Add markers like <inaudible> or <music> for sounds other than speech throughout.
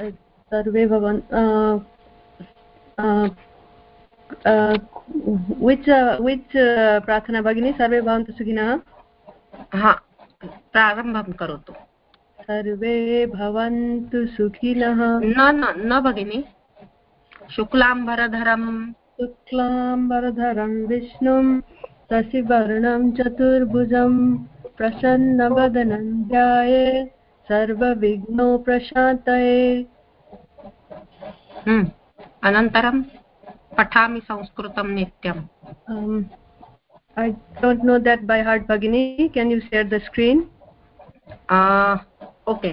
सर्वे भवन् which which प्रार्थना भगिनी? सर्वे भवन्तु सुखिनः? प्रारम्भं करोतु। सर्वे भवन्तु सुखिनः। न न न भगिनि। शुक्लाम्बरधरं शुक्लाम्बरधरं विष्णुं शशिवर्णं चतुर्भुजं प्रसन्नवदनं ध्याये। सर्वविघ्नो प्रशान्तये। हम्म, अनन्तरं पठामि संस्कृतं नित्यम् I don't know that by heart भगिनी can you share the screen okay.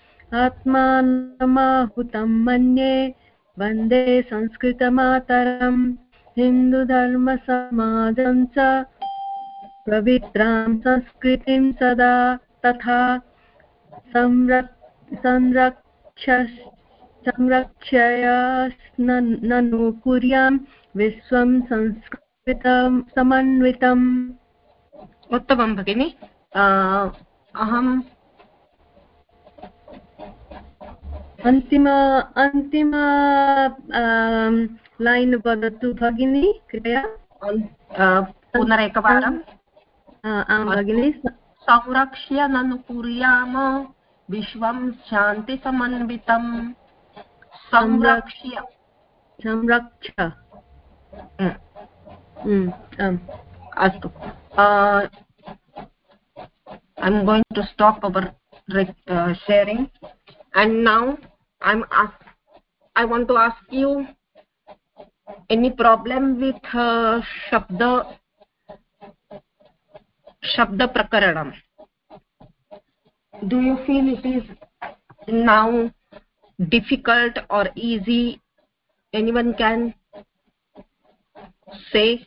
आत्मानमाहुतं मन्ये वंदे संस्कृतमातरम् हिन्दुधर्मसमाजं च पवित्रां संस्कृतिं सदा तथा संरक्ष संरक्षया ननु कुर्यां विश्वं संस्कृतं समन्वितम् उत्तमं भगिनि। अहम् अन्तिम अन्तिम लैन् वदतु भगिनी कृपया। पुनरेकवारम् आं भगिनि संरक्ष्य ननु कुर्याम विश्वं शान्तिसमन्वितम् संरक्ष्य। संरक्ष। अस्तु। i'm going to stop our uh, sharing. And now i'm ask, i want to ask you any problem with uh, shabda shabda prakaranam do you feel it is now difficult or easy anyone can say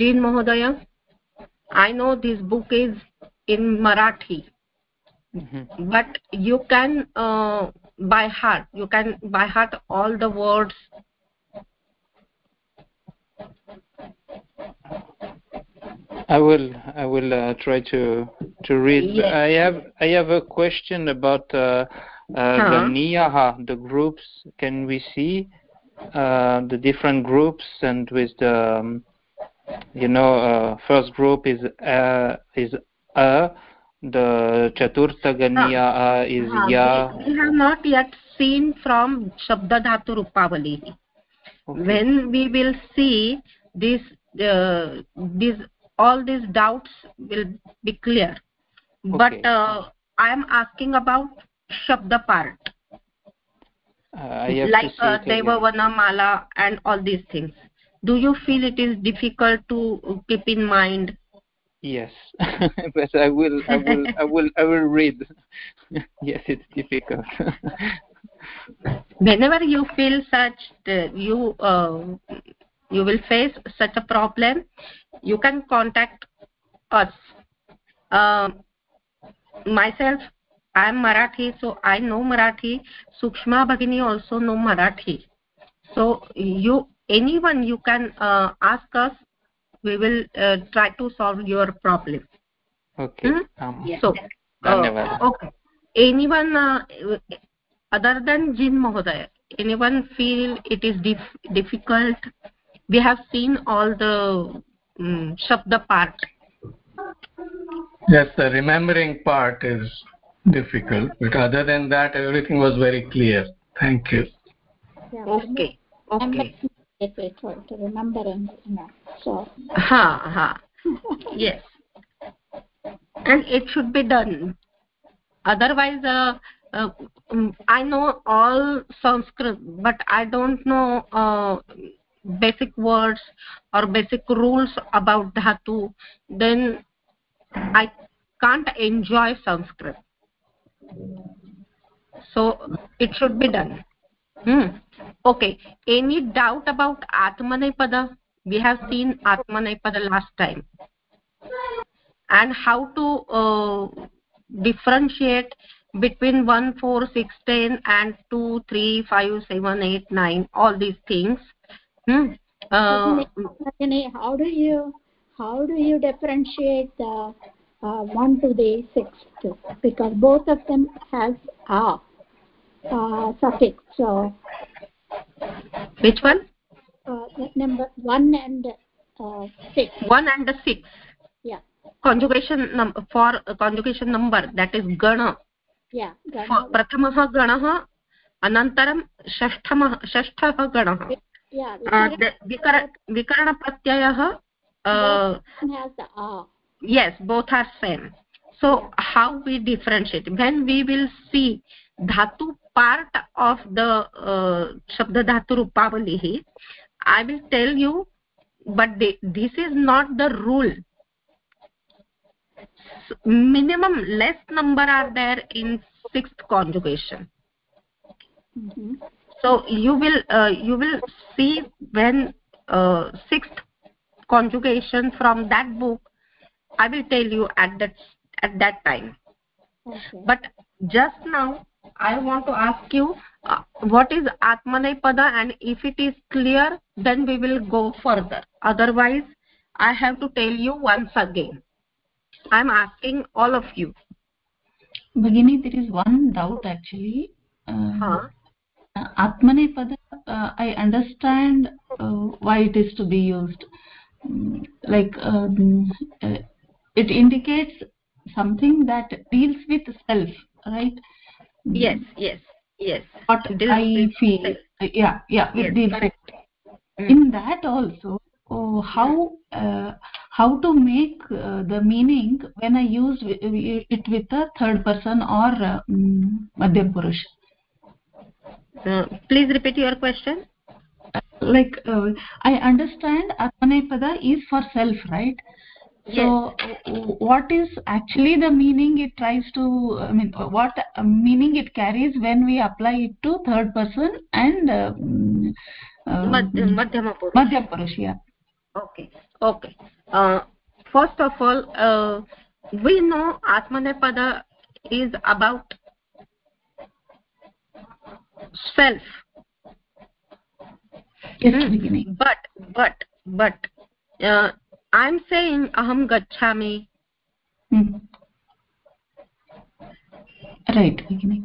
jean mohodaya i know this book is in marathi mm -hmm. but you can uh, by heart you can by heart all the words i will i will uh, try to to read yes. i have i have a question about uh, uh huh? the niyaha the groups can we see uh, the different groups and with the um, you know uh, first group is uh, is a the chaturtha ganya uh, is ya we, we have not yet seen from shabda dhatu rupavali. Okay. when we will see this uh, this all these doubts will be clear. Okay. but uh, i am asking about shabda part. Uh, like uh, devavana mala and all these things. Do you feel it is difficult to keep in mind yes. <laughs> But i will i will i will i will read. <laughs> Yes it's difficult. <laughs> Whenever you feel such uh, you uh, you will face such a problem you can contact us. Uh, myself i am marathi so i know marathi. Sukshma bhagini also know marathi. So you anyone you can uh, ask us we will uh, try to solve your problem. Okay. Hmm? um, yes. so uh, okay. Anyone uh, other than jin mahoday anyone feel it is dif difficult? We have seen all the um, shabda part. Yes the remembering part is difficult but other than that everything was very clear. Thank you. Yeah, okay. Okay difficult to remember and you know so. Ha ha yes. And it should be done. Otherwise uh, uh, um, i know all sanskrit but i don't know uh, basic words or basic rules about dhatu. Then i can't enjoy sanskrit. So it should be done hmm. okay. Any doubt about atmanepada we have seen atmanepada last time. And how to uh, differentiate between 1 4 6 10 and 2 3 5 7 8 9 all these things? Hmm. uh, how do you how do you differentiate the uh, 1 to the 6th because both of them has a uh, suffix so which one uh, number 1 and uh, 6 1 and 6 yeah conjugation num for uh, conjugation number that is gana yeah gana प्रथमः गणः अनन्तरं षष्ठमः षष्ठः गणः विकरणप्रत्ययः yes both are same so how we differentiate when we will see dhatu part of the uh, shabda dhatu rupavali i will tell you but they, this is not the rule minimum less number are there in sixth conjugation mm -hmm. so you will uh, you will see when uh, sixth conjugation from that book i will tell you at that at that time okay. but just now i want to ask you uh, what is atmanepada and if it is clear then we will go further. Otherwise i have to tell you once again. I'm asking all of you. Beginning, there is one doubt actually. Uh, huh? atmanepada uh, i understand uh, why it is to be used. Um, like um, uh, it indicates something that deals with self right yes yes yes. What i feel yeah yeah yes, deals correct. in that also oh, how uh, how to make uh, the meaning when i use it with a third person or uh, um, madhyam purush? Uh, please repeat your question. Like uh, i understand atmanepada is for self right so yes. what is actually the meaning it tries to i mean what meaning it carries when we apply it to third person and uh, uh, madhyama purush. Madhyam purush yeah. Okay. Okay. Uh, first of all uh, we know atmanepada is about self. Yes mm. beginning. But but but uh, i'm saying aham gachhami hmm. right beginning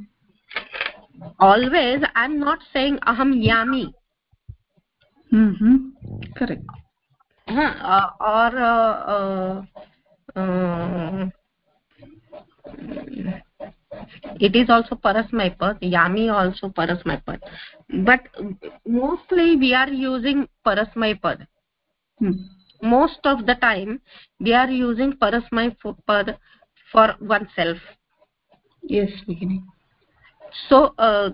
always i'm not saying aham yami mm -hmm. correct huh, uh, or uh, uh, it is also parasmaipad yami also parasmaipad but mostly we are using parasmaipad hmm. Most of the time we are using parasmaipad for oneself. Yes beginning so uh,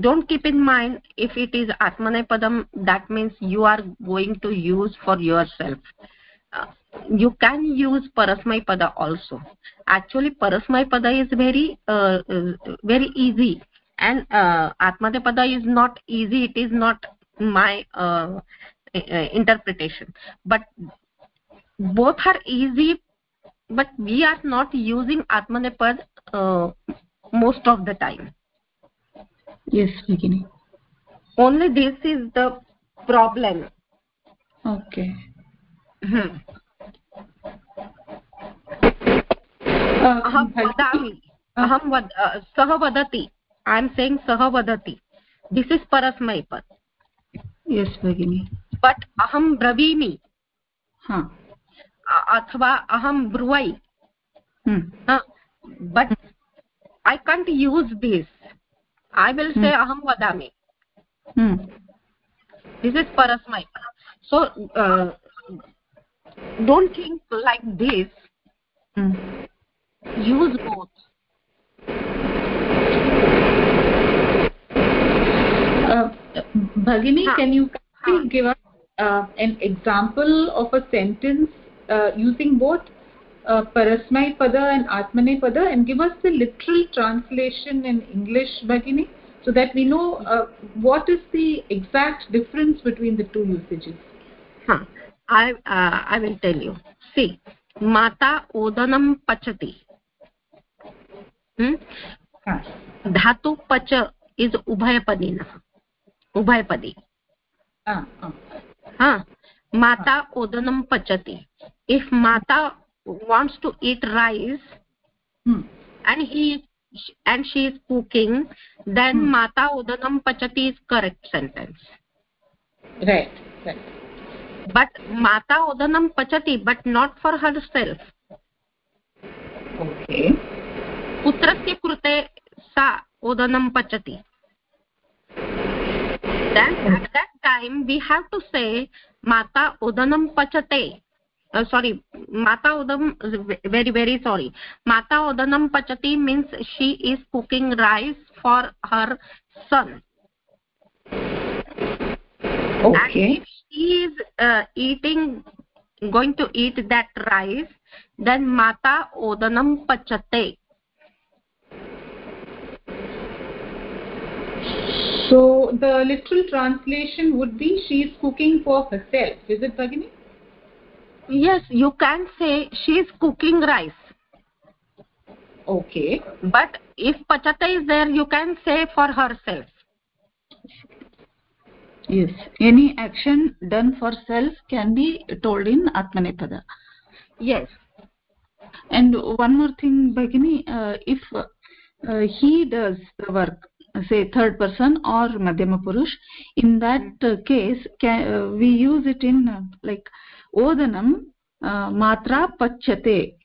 don't keep in mind if it is atmanepadam that means you are going to use for yourself. Uh, you can use parasmay pada also. Actually parasmay pada is very uh, uh, very easy. And uh, atmanepada is not easy. It is not my uh, interpretation but both are easy but we are not using atmanepad uh, most of the time yes beginning only this is the problem okay hmm. अहं वदामि अहं वद सः वदति i am saying sah vadati this is parasmay pad yes but अहम ब्रवीमी। अथवा अहम ब्रुवई but I can't use this I will say अहं वदामि। दिस् इस् परस्मै so don't think like this use both भगिनी can you give uh, an example of a sentence uh, using both uh, parasmay pada and atmane pada and give us the literal translation in english bhagini so that we know uh, what is the exact difference between the two usages huh. i uh, i will tell you see mata odanam pachati hmm? dhatu pacha is ubhayapadi na ubhayapadi ah, ah. Ha mata odanam pachati if mata wants to eat rice hmm. and he and she is cooking then hmm. mata udanam pachati is correct sentence right right but mata udanam pachati but not for herself okay putrasya krute sa udanam pachati then at that time we have to say mata udanam pachate. Uh, sorry mata udam very very sorry. Mata udanam pachati means she is cooking rice for her son. Okay. And if she is uh, eating going to eat that rice then mata udanam pachate so the literal translation would be she is cooking for herself. Is it bhagini? Yes you can say she is cooking rice. Okay. But if pachata is there you can say for herself. Yes. Any action done for self can be told in atmanepada yes. And one more thing Bhagini, uh, if uh, he does the work say third person or madhyama purush in that uh, case can, uh, we use it in uh, like odanam uh, matra pachyate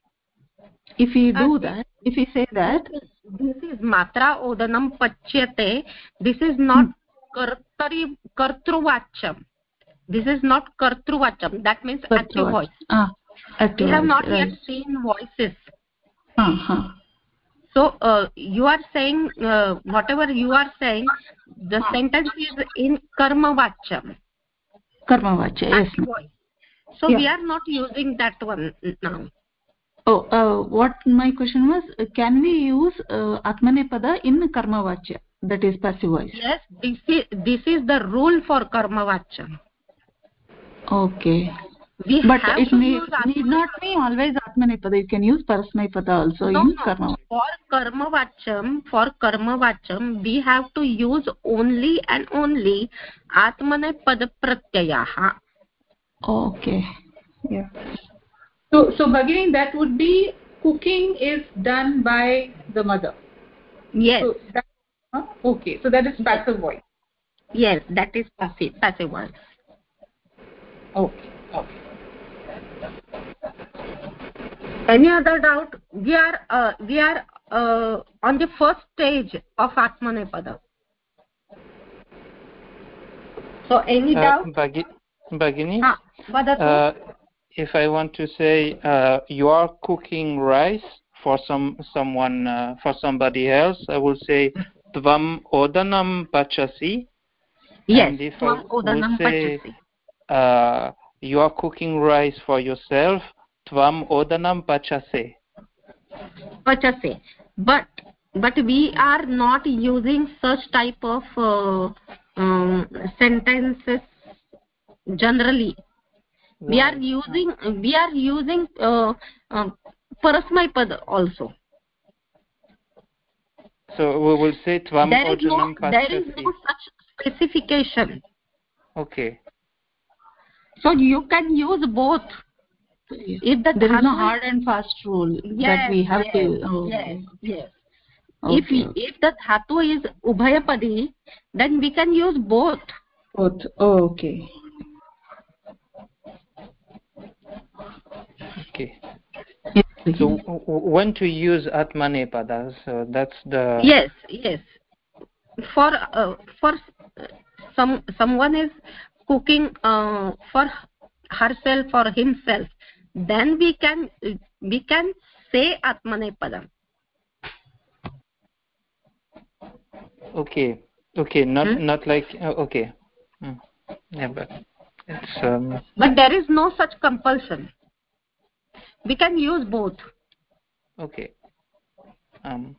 if we do that if we say that this is matra odanam pachyate this is not hmm. kartari kartruvacham this is not kartruvacham that means active voice ah active we have not right. yet seen voices uh -huh. So uh, you are saying uh, whatever you are saying the sentence is in karma vacham karma vacham yes so yeah. we are not using that one now. Oh uh, what my question was can we use uh, atmanepada in karma vachya that is passive voice? Yes this is this is the rule for karma vachya okay we but it need, need not be always atmanepada you can use parasmaipada also no, in no. karma for karma vacham for karma vacham we have to use only and only atmanepada pratyayah okay yeah so so beginning that would be cooking is done by the mother yes so that, huh? okay so that is passive voice yes that is passive passive voice okay okay any other doubt? We are uh, we are uh, on the first stage of atmanepada so any uh, doubt? Bagini, uh, if I want to say uh, you are cooking rice for some someone uh, for somebody else, I will say tvam odanam pachasi. Yes, and if I will say uh, you are cooking rice for yourself, tvam odanam pachase. Pachase, but but we are not using such type of uh, um, sentences generally. We are using we are using uh, uh, parasmay pad also. So we will say tvam there is no there is no such specification. Okay. So you can use both if the there is no hard and fast rule yes, that we have yes, to oh. yes yes. Okay. if if the dhatu is ubhayapadi then we can use both. Both. Oh, okay. Okay so when to use atmanepada? So that's the yes yes. For uh, for some someone is cooking uh, for herself or himself then we can we can say atmanepadam okay. Okay not hmm? not like uh, okay. Hmm. yeah but it's um but there is no such compulsion. We can use both. Okay. Um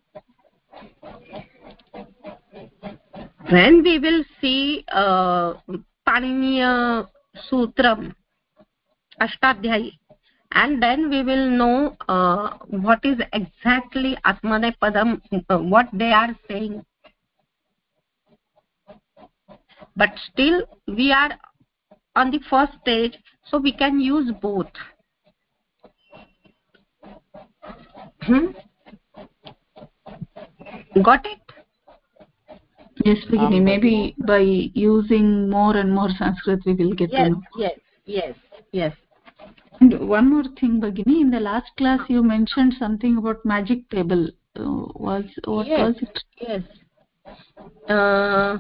when we will see uh, paniniya sutram ashtadhyayi and then we will know uh, what is exactly atmanepadam uh, what they are saying. But still we are on the first stage so we can use both. Hmm? got it? Yes Bhagini, um, maybe by using more and more sanskrit we will get yes, to know. yes yes yes and one more thing Bhagini, in the last class you mentioned something about magic table. Uh, was what yes, was it? yes. Uh,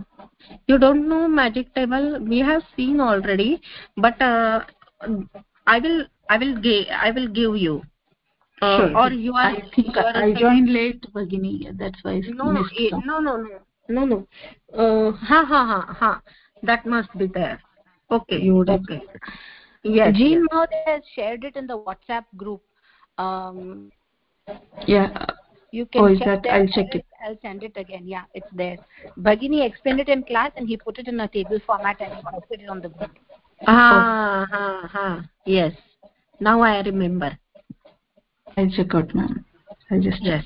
you don't know magic table? We have seen already but uh, i will i will give i will give you. Uh, sure. or you are i think are i joined late bagini that's why no no, no no no. No no. Uh, ha ha ha ha. That must be there. Okay you would okay yes jean yes. has shared it in the whatsapp group. Um yeah. you can oh, check that i'll check it. I'll send it again. Yeah it's there. Bagini explained it in class and he put it in a table format and he posted it on the group. Ah ha ha. Yes. Now i remember. I'll check out ma'am. I'll just yes.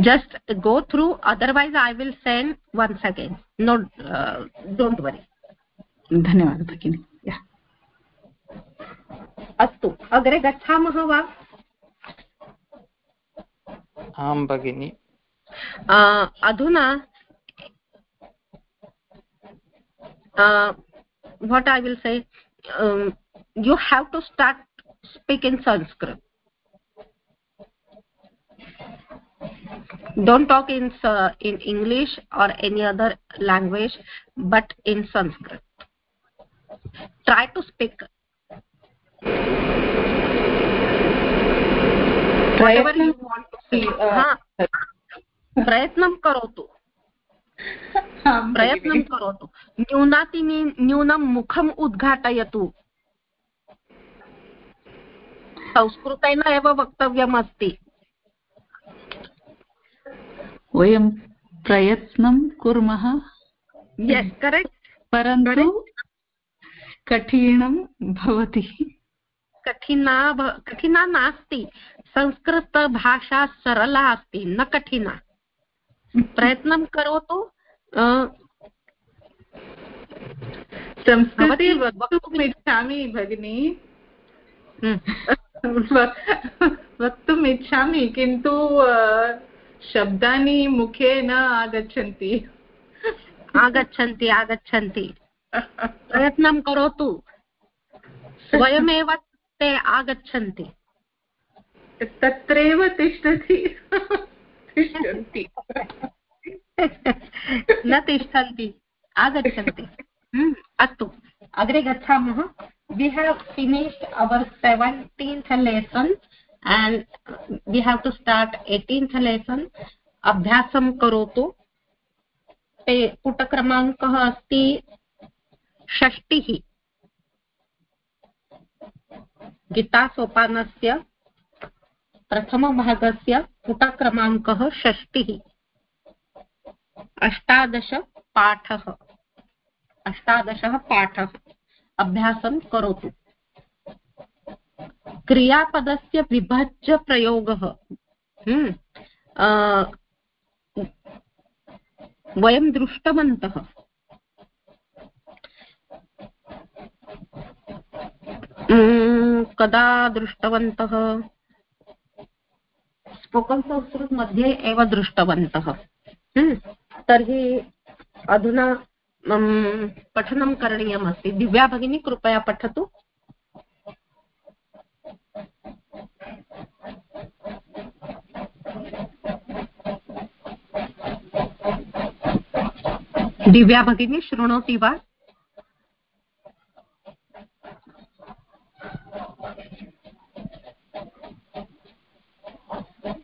Just go through. Otherwise i will send once again. No uh, don't worry धन्यवादः भगिनि अस्तु अग्रे गच्छामः वा आं भगिनि अधुना what i will say um, you have to start speaking sanskrit don't talk in uh, in english or any other language but in sanskrit try to speak. Whatever you want to say ha प्रयत्नं करोतु प्रयत्नं करोतु न्यूनातिनि न्यूनं मुखम् उद्घाटयतु संस्कृतेन एव वक्तव्यम् अस्ति वयं प्रयत्नं कुर्मः। यस् करेक्ट् परन्तु कठिनं भवति। कठिना कठिना नास्ति। संस्कृतभाषा सरला अस्ति न कठिना। प्रयत्नं करोतु संस्कृते वक्तुम् इच्छामि भगिनि। <laughs> वक्तुम् इच्छामि किन्तु शब्दानि मुखे न आगच्छन्ति। आगच्छन्ति आगच्छन्ति। प्रयत्नं करोतु। स्वयमेव ते आगच्छन्ति। तत्रैव तिष्ठति। तिष्ठन्ति। न तिष्ठन्ति आगच्छन्ति। हम्म, अस्तु। अग्रे गच्छामः। We have finished our seventeenth lesson and we have to start eighteenth lesson अभ्यासं करोतु। पुटक्रमाङ्कः अस्ति। षष्टिः। गीतासोपानस्य प्रथमभागस्य पुटक्रमाङ्कः षष्टिः। अष्टादशपाठः। अष्टादशः पाठः अभ्यासं करोतु। क्रियापदस्य विभज्य प्रयोगः हम्म, वयं दृष्टवन्तः। कदा दृष्टवन्तः? स्पोकन् संस्कृत मध्ये एव दृष्टवन्तः। तर्हि अधुना पठनं करणीयमस्ति। दिव्या भगिनी कृपया पठतु। दिव्या भगिनी शृणोति वा?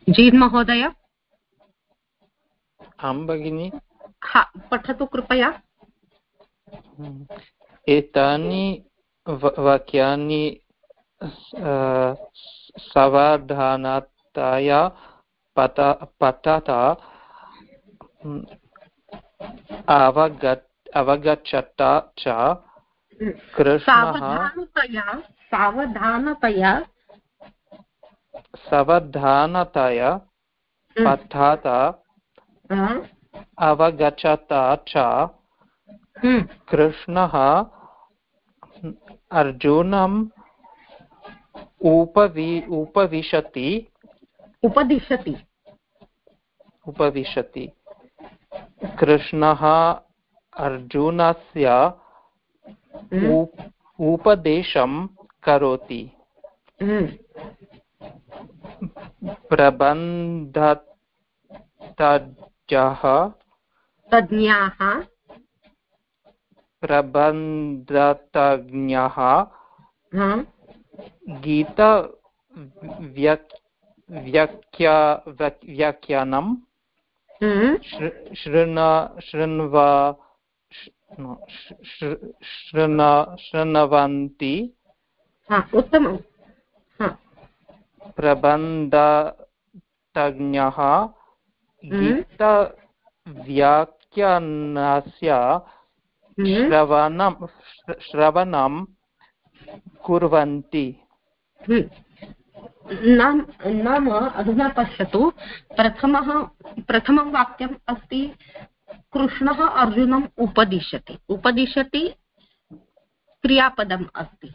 जीन् महोदय। आं भगिनि। हा पठतु कृपया। एतानि वाक्यानि सावधानतया पत पठता अवगत् अवगच्छत च कृष्णः। सावधानतया सावधानतया पठत अवगच्छत च कृष्णः अर्जुनम् उपवि उपविशति। उपदिशति। उपविशति। कृष्णः अर्जुनस्य उपदेशं करोति। प्रबन्धतज्ञः तज्ञाः प्रबन्धतज्ञः गीत व्याख्यानं शृण शृण्वा शृण शृण्वन्ति। उत्तमं प्रबन्धतज्ञः गीतव्याख्यानस्य श्रवणं श्रवणं कुर्वन्ति। नाम नाम अधुना पश्यतु। प्रथमः प्रथमं वाक्यम् अस्ति कृष्णः अर्जुनम् उपदिशति। उपदिशति क्रियापदम् अस्ति।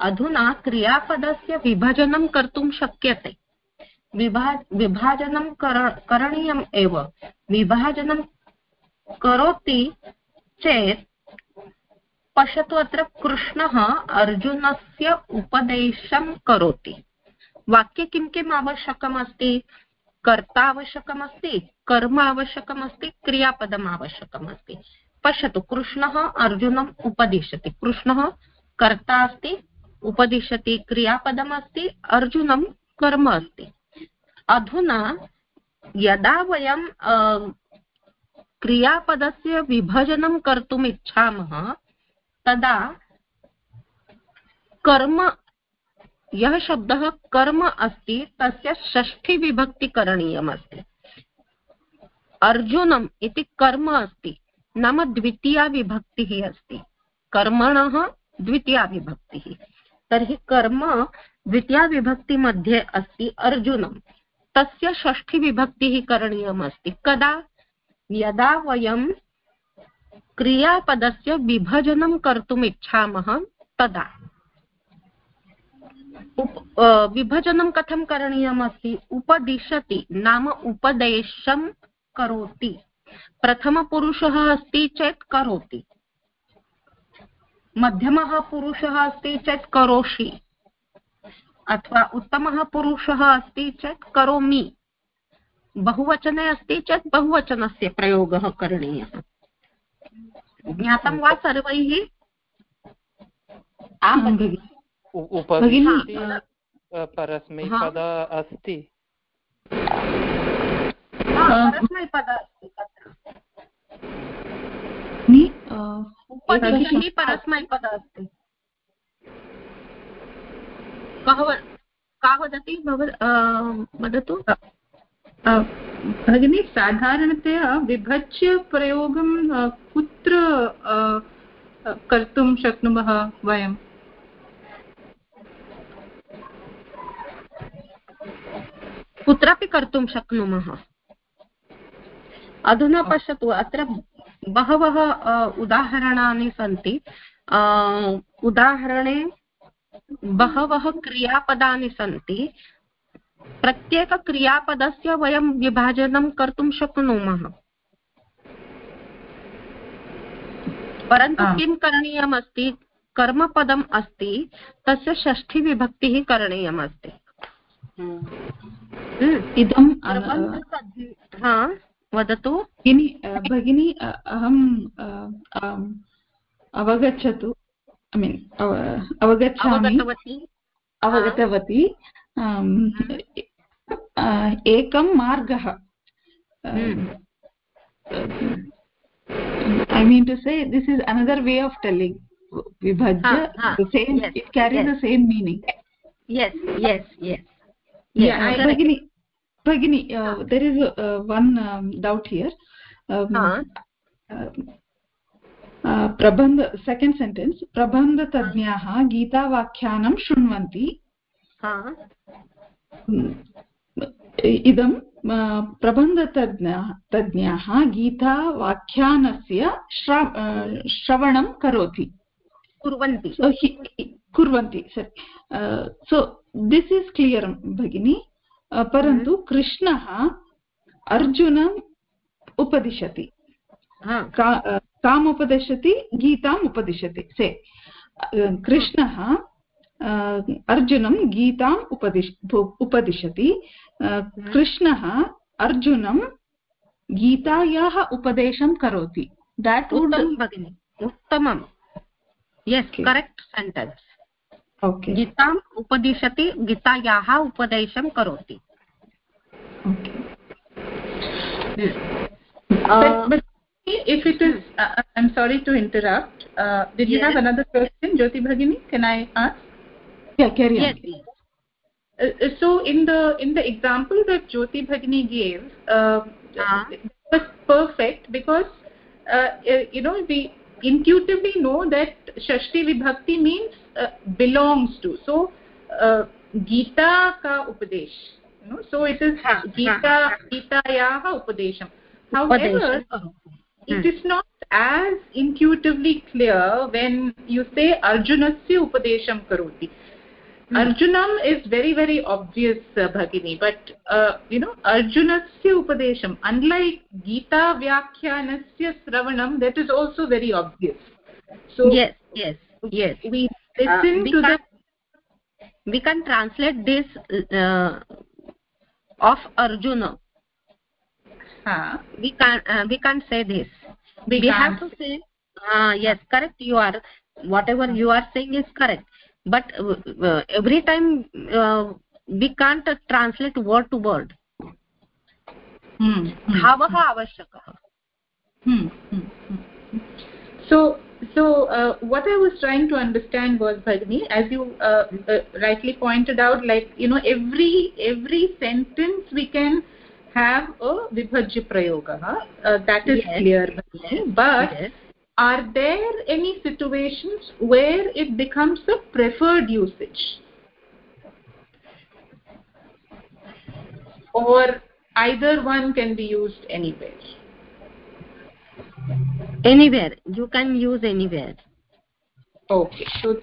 अधुना क्रियापदस्य विभजनं कर्तुं शक्यते। विभा, विभाजनं कर करणीयम् एव। विभाजनं करोति चेत् पश्यतु अत्र कृष्णः अर्जुनस्य उपदेशं करोति। वाक्ये किं किम् आवश्यकमस्ति? कर्ता आवश्यकमस्ति, कर्म आवश्यकमस्ति, क्रियापदम् आवश्यकमस्ति। पश्यतु, कृष्णः अर्जुनम् उपदिशति। कृष्णः कर्ता अस्ति उपदिशति क्रियापदमस्ति, अर्जुनं कर्म अस्ति अधुना यदा वयं क्रियापदस्य विभजनं कर्तुम् इच्छामः, तदा कर्म, यः शब्दः कर्म अस्ति, तस्य षष्ठीविभक्ति करणीयमस्ति अर्जुनम् इति कर्म अस्ति, नाम द्वितीया विभक्तिः अस्ति। कर्मणः द्वितीया विभक्तिः। तर्हि कर्म द्वितीयाविभक्तिमध्ये अस्ति अर्जुनं। तस्य षष्ठीविभक्तिः करणीयमस्ति। कदा? यदा वयं क्रियापदस्य विभजनं कर्तुम् इच्छामः, तदा। विभजनं कथं करणीयमस्ति? उपदिशति, नाम उपदेशं करोति। प्रथमपुरुषः अस्ति चेत् करोति। मध्यमः पुरुषः अस्ति चेत् करोषि। अथवा उत्तमः पुरुषः अस्ति चेत् करोमि। बहुवचने अस्ति चेत् बहुवचनस्य प्रयोगः करणीयः। ज्ञातं वा सर्वैः? आं भगिनि। परस्मैपद अस्ति। परस्मैपद अस्ति उपदिशति परस्मैपद अस्ति. कः का वदति वदतु भगिनी साधारणतया विभज्य प्रयोगं कुत्र कर्तुं शक्नुमः वयं कुत्रापि कर्तुं शक्नुमः? अधुना पश्यतु अत्र बहवः उदाहरणानि सन्ति। उदाहरणे बहवः क्रियापदानि सन्ति। प्रत्येकक्रियापदस्य वयं विभाजनं कर्तुं शक्नुमः। परन्तु किं करणीयमस्ति? कर्मपदम् अस्ति तस्य षष्ठीविभक्तिः करणीयमस्ति। इदं हा? वदतु। भगिनी अहम् अवगच्छतु। ऐ मीन् अवगच्छामि। अवगतवती? एकं मार्गः। I mean to say this is another way of telling विभज्य same it carry the same meaning भगिनी bhagini uh, there is uh, one um, doubt here. Um, uh, प्रबन्ध सेकेण्ड् सेण्टेन्स् प्रबन्धतज्ञाः गीतावाख्यानं शृण्वन्ति इदं प्रबन्धतज्ञाः तज्ञाः गीतावाख्यानस्य श्रवणं करोति कुर्वन्ति कुर्वन्ति सो दिस् इस् क्लियर् भगिनि परन्तु हम्म। कृष्णः अर्जुनम् उपदिशति। काम् उपदिशति गीताम् उपदिशति। से कृष्णः अर्जुनं गीताम् उपदिश उपदिशति। कृष्णः अर्जुनं गीतायाः उपदेशं करोति। देट् भगिनि। उत्तमं। यस् करेक्ट् सेण्टेन्स् ओके गीताम् उपदिशति गीतायाः उपदेशं करोति if it is uh, i'm sorry to interrupt uh, did yes. you have another question jyoti bhagini can i ask yeah carry on yes. Uh, so in the in the example that jyoti bhagini gave uh, uh-huh. it was perfect because uh, uh, you know we intuitively know that shashti vibhakti means uh, belongs to. So uh, gita ka upadesh you know so it is ha, gita ha. gitayah upadesham however it is not as intuitively clear when you say arjunasya upadesham karoti. Hmm. arjunam is very very obvious uh, bhagini but uh, you know arjunasya upadesham unlike gita vyakhyanasya shravanam that is also very obvious. So yes yes yes. we listen uh, we to can, the we can translate this uh, of arjuna huh. we can uh, we can't say this we, we have to say yes correct you are whatever you are saying is correct but uh, every time uh, we can't uh, translate word to word bhavah hmm. hmm, hmm. avashyakah hmm, hmm. hmm. so so uh, what i was trying to understand was bhagini as you uh, uh, rightly pointed out like you know every every sentence we can have a vibhajya prayoga that is yes. clear yes. but yes. are there any situations where it becomes a preferred usage? Or either one can be used anywhere anywhere. You can use anywhere. Okay. So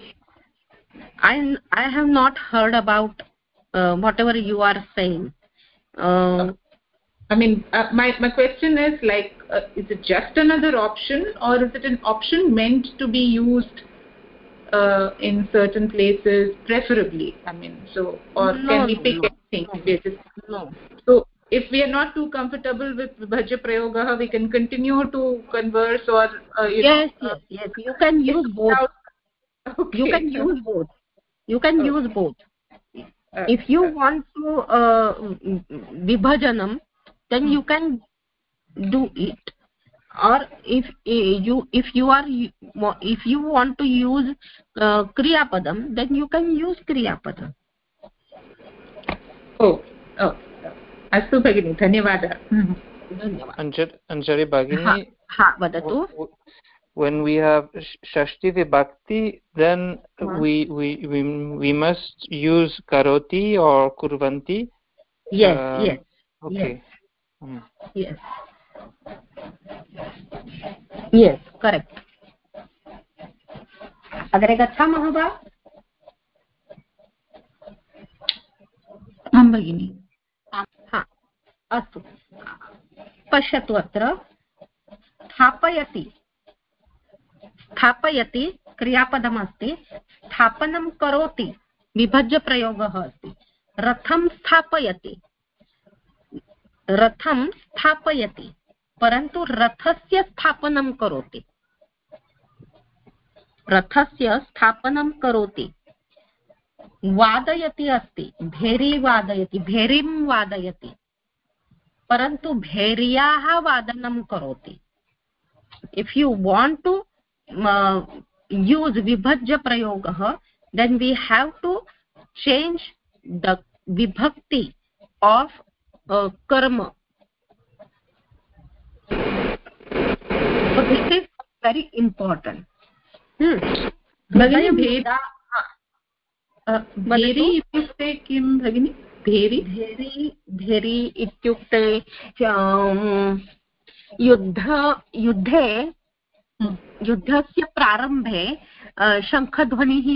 i i have not heard about uh, whatever you are saying. Uh, i mean uh, my my question is like uh, is it just another option or is it an option meant to be used uh, in certain places preferably? I mean so or no, can we pick no, anything? No. no so if we are not too comfortable with bhajya prayoga we can continue to converse or uh, yes know, yes yes you can use both. okay. you can use both. You can okay. use both. Uh, if you uh, want to uh, vibhajanam then you can do it. Or if you if you are if you want to use uh, kriya padam then you can use kriya padam oh oh अस्तु भगिनि धन्यवादः bagini ha vadatu when we have shashti vibhakti then we, we we we must use karoti or kurvanti yes uh, yes okay yes. Mm. yes yes correct अग्रे गच्छामः वा आं भगिनि अस्तु। पश्यतु अत्र। स्थापयति। स्थापयति, क्रियापदमस्ति। स्थापनं करोति विभज्यप्रयोगः अस्ति। रथं स्थापयति। रथं स्थापयति, परन्तु रथस्य स्थापनं करोति। रथस्य स्थापनं करोति। वादयति अस्ति, भेरी वादयति, भेरीं वादयति। परंतु भैर्याः वादनं करोति। If you want to use विभज्यप्रयोगः then we have to change the विभक्ति आफ् uh, कर्म। This is hmm. भगिनी भेदा uh, भगिनी? भेरी? भेरी भेरी इत्युक्ते युद्ध युद्धे युद्धस्य प्रारम्भे शङ्खध्वनिः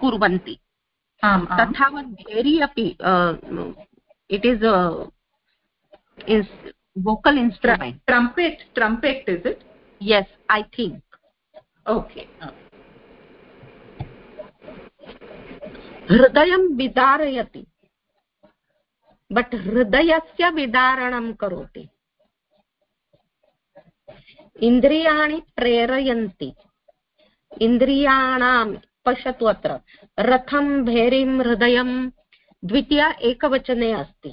कुर्वन्ति। तथावत् भेरी अपि it is is vocal instrument. Trumpet trumpet is it? Yes i think. Okay. हृदयं विदारयति। बट् हृदयस्य विदारणं करोति इन्द्रियाणि प्रेरयन्ति इन्द्रियाणां पश्यतु अत्र रथं भेरीं हृदयं द्वितीया एकवचने अस्ति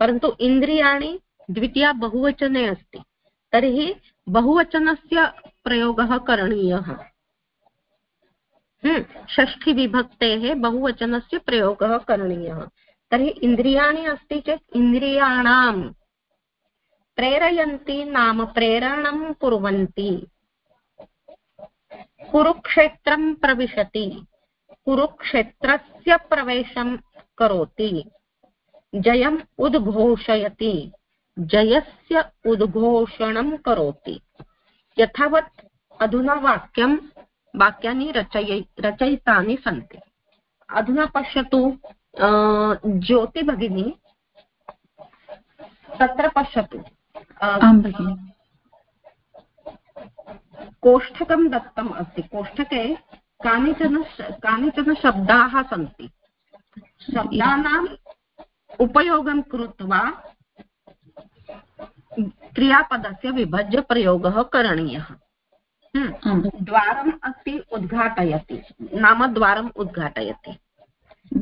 परन्तु इन्द्रियाणि द्वितीया बहुवचने अस्ति तर्हि बहुवचनस्य प्रयोगः करणीयः षष्ठीविभक्तेः बहुवचनस्य प्रयोगः करणीयः तर्हि इन्द्रियाणि अस्ति चेत् इन्द्रियाणां प्रेरयन्ति नाम प्रेरणं कुर्वन्ति। कुरुक्षेत्रं प्रविशति, कुरुक्षेत्रस्य प्रवेशं करोति। जयम् उद्घोषयति, जयस्य उद्घोषणं करोति। यथावत् अधुना वाक्यं, वाक्यानि रचय, रचयितानि सन्ति। अधुना पश्यतु। ज्योतिभगिनी तत्र पश्यतु। आं भगिनि। कोष्ठकं दत्तम् अस्ति। कोष्ठके कानिचन कानिचन शब्दाः सन्ति। शब्दानाम् उपयोगं कृत्वा क्रियापदस्य विभज्यप्रयोगः करणीयः। द्वारम् अस्ति उद्घाटयति। नाम द्वारम् उद्घाटयति।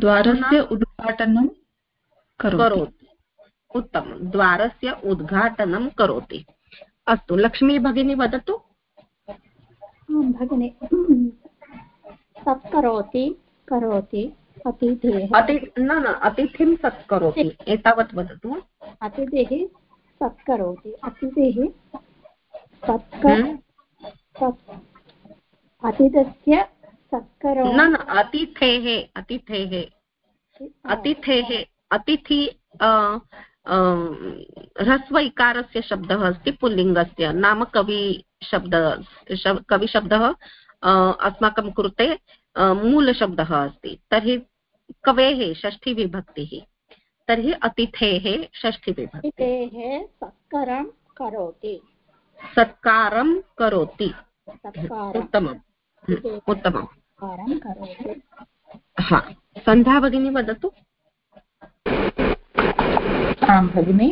द्वारस्य उद्घाटनं करोति। उत्तमं। द्वारस्य उद्घाटनं करोति। अस्तु लक्ष्मी भगिनी वदतु। भगिनि सत्करोति करोति अतिथिः। अति न न अतिथिं सत्करोति। एतावत् वदतु। अतिथिः सत्करोति। अतिथिः सत्कर हम्म। अतिथस्य न न अतिथेः अतिथेः अतिथेः अतिथि ह्रस्व इकारस्य शब्दः अस्ति पुल्लिङ्गस्य नाम कविशब्द कविशब्दः अस्माकं कृते मूलशब्दः अस्ति। तर्हि कवेः षष्ठीविभक्तिः? तर्हि अतिथेः षष्ठीविभक्तिः। सत्कारं करोति। सत्कारं करोति। उत्तमम्। उत्तमम्। हा सन्ध्या भगिनी वदतु। आं भगिनि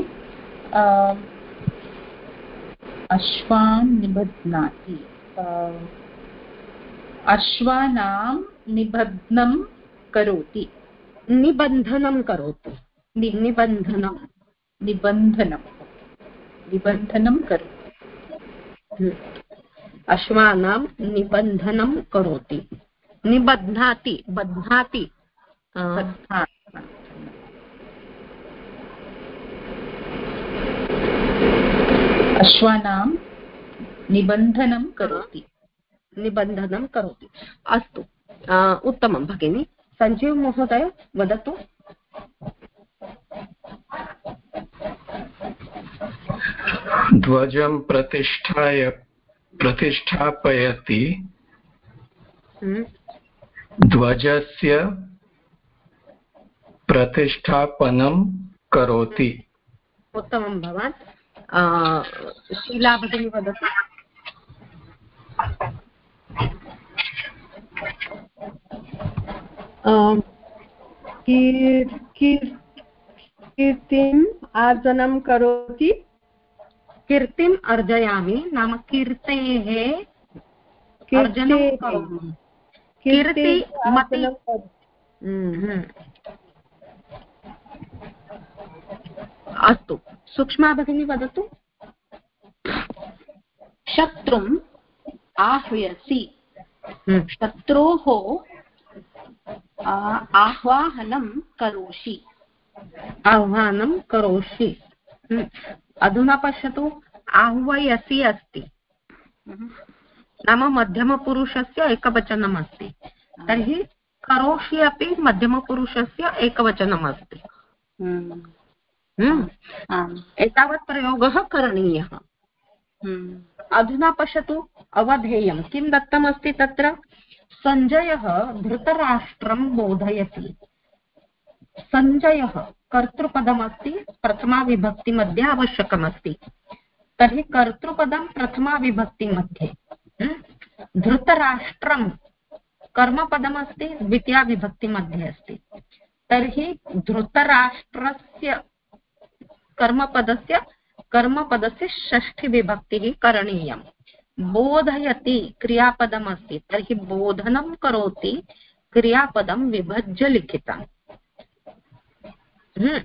अश्वान् निबध्नाति। अश्वानां निबध्नं करोति। निबन्धनं करोति। निबन्धनं। निबन्धनं। निबन्धनं करोति। हम्म। अश्वानां निबन्धनं करोति। निबध्नाति बध्नाति। अश्वानां निबन्धनं करोति। निबन्धनं करोति। अस्तु उत्तमं भगिनि। सञ्जीव महोदय वदतु। ध्वजं प्रतिष्ठाय प्रतिष्ठापयति। हम्म। ध्वजस्य प्रतिष्ठापनं करोति। उत्तमं भवान्। शीला भगिनी वदतु। कीर्तिम् अर्जनं करोति। कीर्तिम् अर्जयामि। नाम कीर्तेः अर्जनं करोमि। कीर्ति मति हम्म। अस्तु सूक्ष्मा भगिनी वदतु शत्रुम् आह्वयसि हम्म। शत्रोः आह्वाहनं करोषि आह्वानं करोषि हम्म। अधुना पश्यतु आह्वयसि अस्ति हम्म। नाम मध्यमपुरुषस्य एकवचनम् अस्ति तर्हि करोषि अपि मध्यमपुरुषस्य एकवचनम् अस्ति हम्म। एतावत् प्रयोगः करणीयः। अधुना पश्यतु अवधेयं। किं दत्तमस्ति तत्र? सञ्जयः धृतराष्ट्रं बोधयति। सञ्जयः कर्तृपदमस्ति प्रथमाविभक्तिमध्ये आवश्यकमस्ति। तर्हि कर्तृपदं प्रथमाविभक्तिमध्ये। धृतराष्ट्रं कर्मपदमस्ति द्वितीयाविभक्तिमध्ये अस्ति। तर्हि धृतराष्ट्रस्य कर्मपदस्य कर्मपदस्य षष्ठीविभक्तिः करणीयम्। बोधयति, क्रियापदमस्ति, तर्हि बोधनं करोति, क्रियापदं विभज्य लिखितम्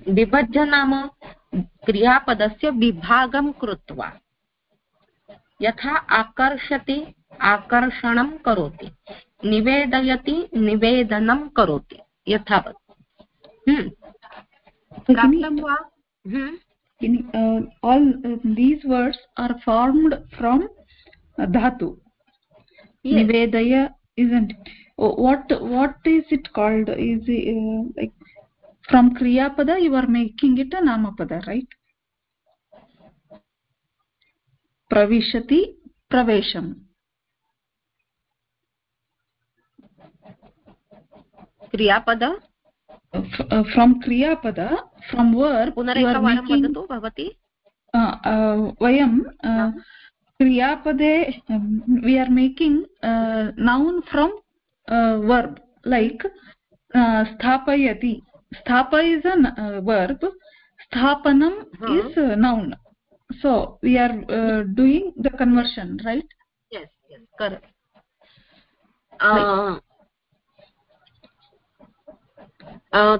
विभज्य नाम क्रियापदस्य विभागं कृत्वा। यथा आकर्षति आकर्षणं करोति निवेदयति निवेदनं करोति यथावत् hmm. uh, all uh, these words are formed from uh, dhatu yes. nivedaya isn't oh, what what is it called is it, uh, like from kriya pada you are making it a nama pada right pravesham kriya pada from क्रियापद from verb वदतु भवती। वयं क्रियापदे we are making noun from verb like स्थापयति। स्थाप is a verb स्थापनम् is noun so we are uh, doing the conversion right? Yes yes correct. Uh,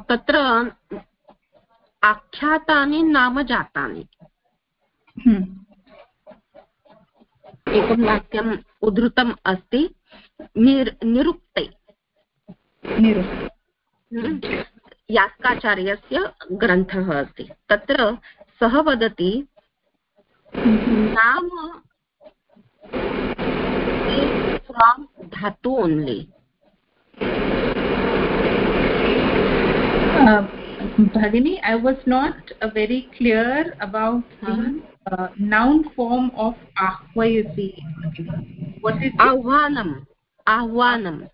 तत्र आख्यातानि नाम जातानि। एकं वाक्यम् उद्धृतम् अस्ति निर् निरुक्तै। यास्काचार्यस्य ग्रन्थः अस्ति। तत्र सः वदति नाम फ्राम् धातु only Uh, Bhagini, I was not uh, very clear about the uh, noun form of ahvayasi. What is ahvanam? Ahvanam.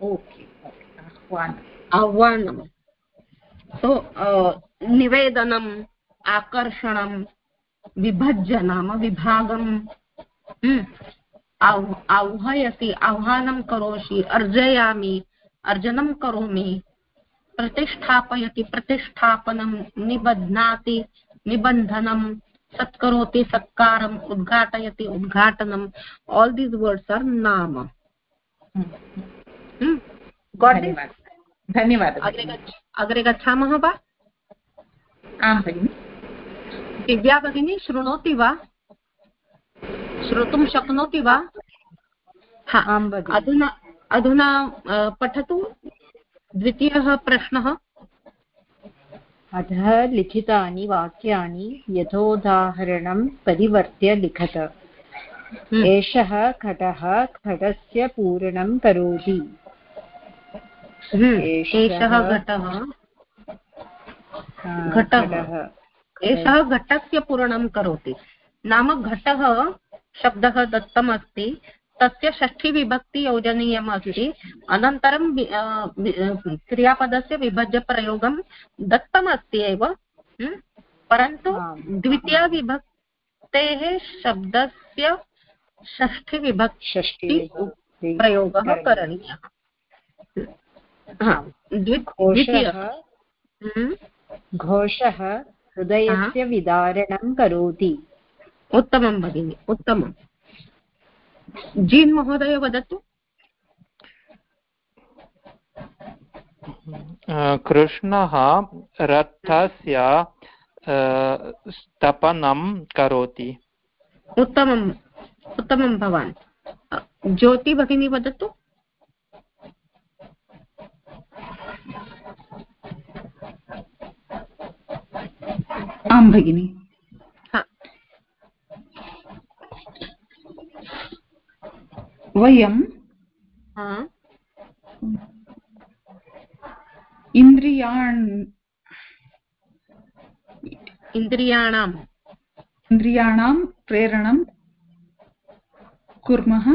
Okay. Ahvanam. Ahvanam. So, uh, nivedanam, akarshanam, विभज्य नाम विभागम् आह्वयसि आह्वानं करोषि अर्जयामि अर्जनं करोमि। प्रतिष्ठापयति प्रतिष्ठापनं निबध्नाति निबन्धनं सत्करोति सत्कारम् उद्घाटयति उद्घाटनम् आल् दीस् वर्ड्स् आर् नाम। धन्यवादः। अग्रे गच्छामः वा? आं भगिनि। दिव्या भगिनी शृणोति वा? श्रोतुं शक्नोति वा? अधुना अधुना पठतु द्वितीयः प्रश्नः। अधः लिखितानि वाक्यानि यथोदाहरणं परिवर्त्य लिखत। हम्म। एषः घटः घटस्य पूरणं करोति। हम्म। एषः घटः। घटः। एषः घटस्य पूरणं करोति। नाम घटः शब्दः दत्तमस्ति। तस्य षष्ठीविभक्ति योजनीयम् अस्ति अनन्तरं क्रियापदस्य विभज्यप्रयोगं दत्तमस्ति एव। परन्तु द्वितीयविभक्तेः शब्दस्य षष्ठीविभक्ति प्रयोगः करणीयः। घोषः हृदयस्य विदारणं करोति। उत्तमं भगिनि उत्तमं जीन् महोदय वदतु कृष्णः रथस्य स्तपनं करोति। उत्तमम् उत्तमं भवान्। ज्योति भगिनी वदतु। आं भगिनि। वयं इन्द्रियाण् इन्द्रियाणाम्। इन्द्रियाणां प्रेरणं कुर्मः।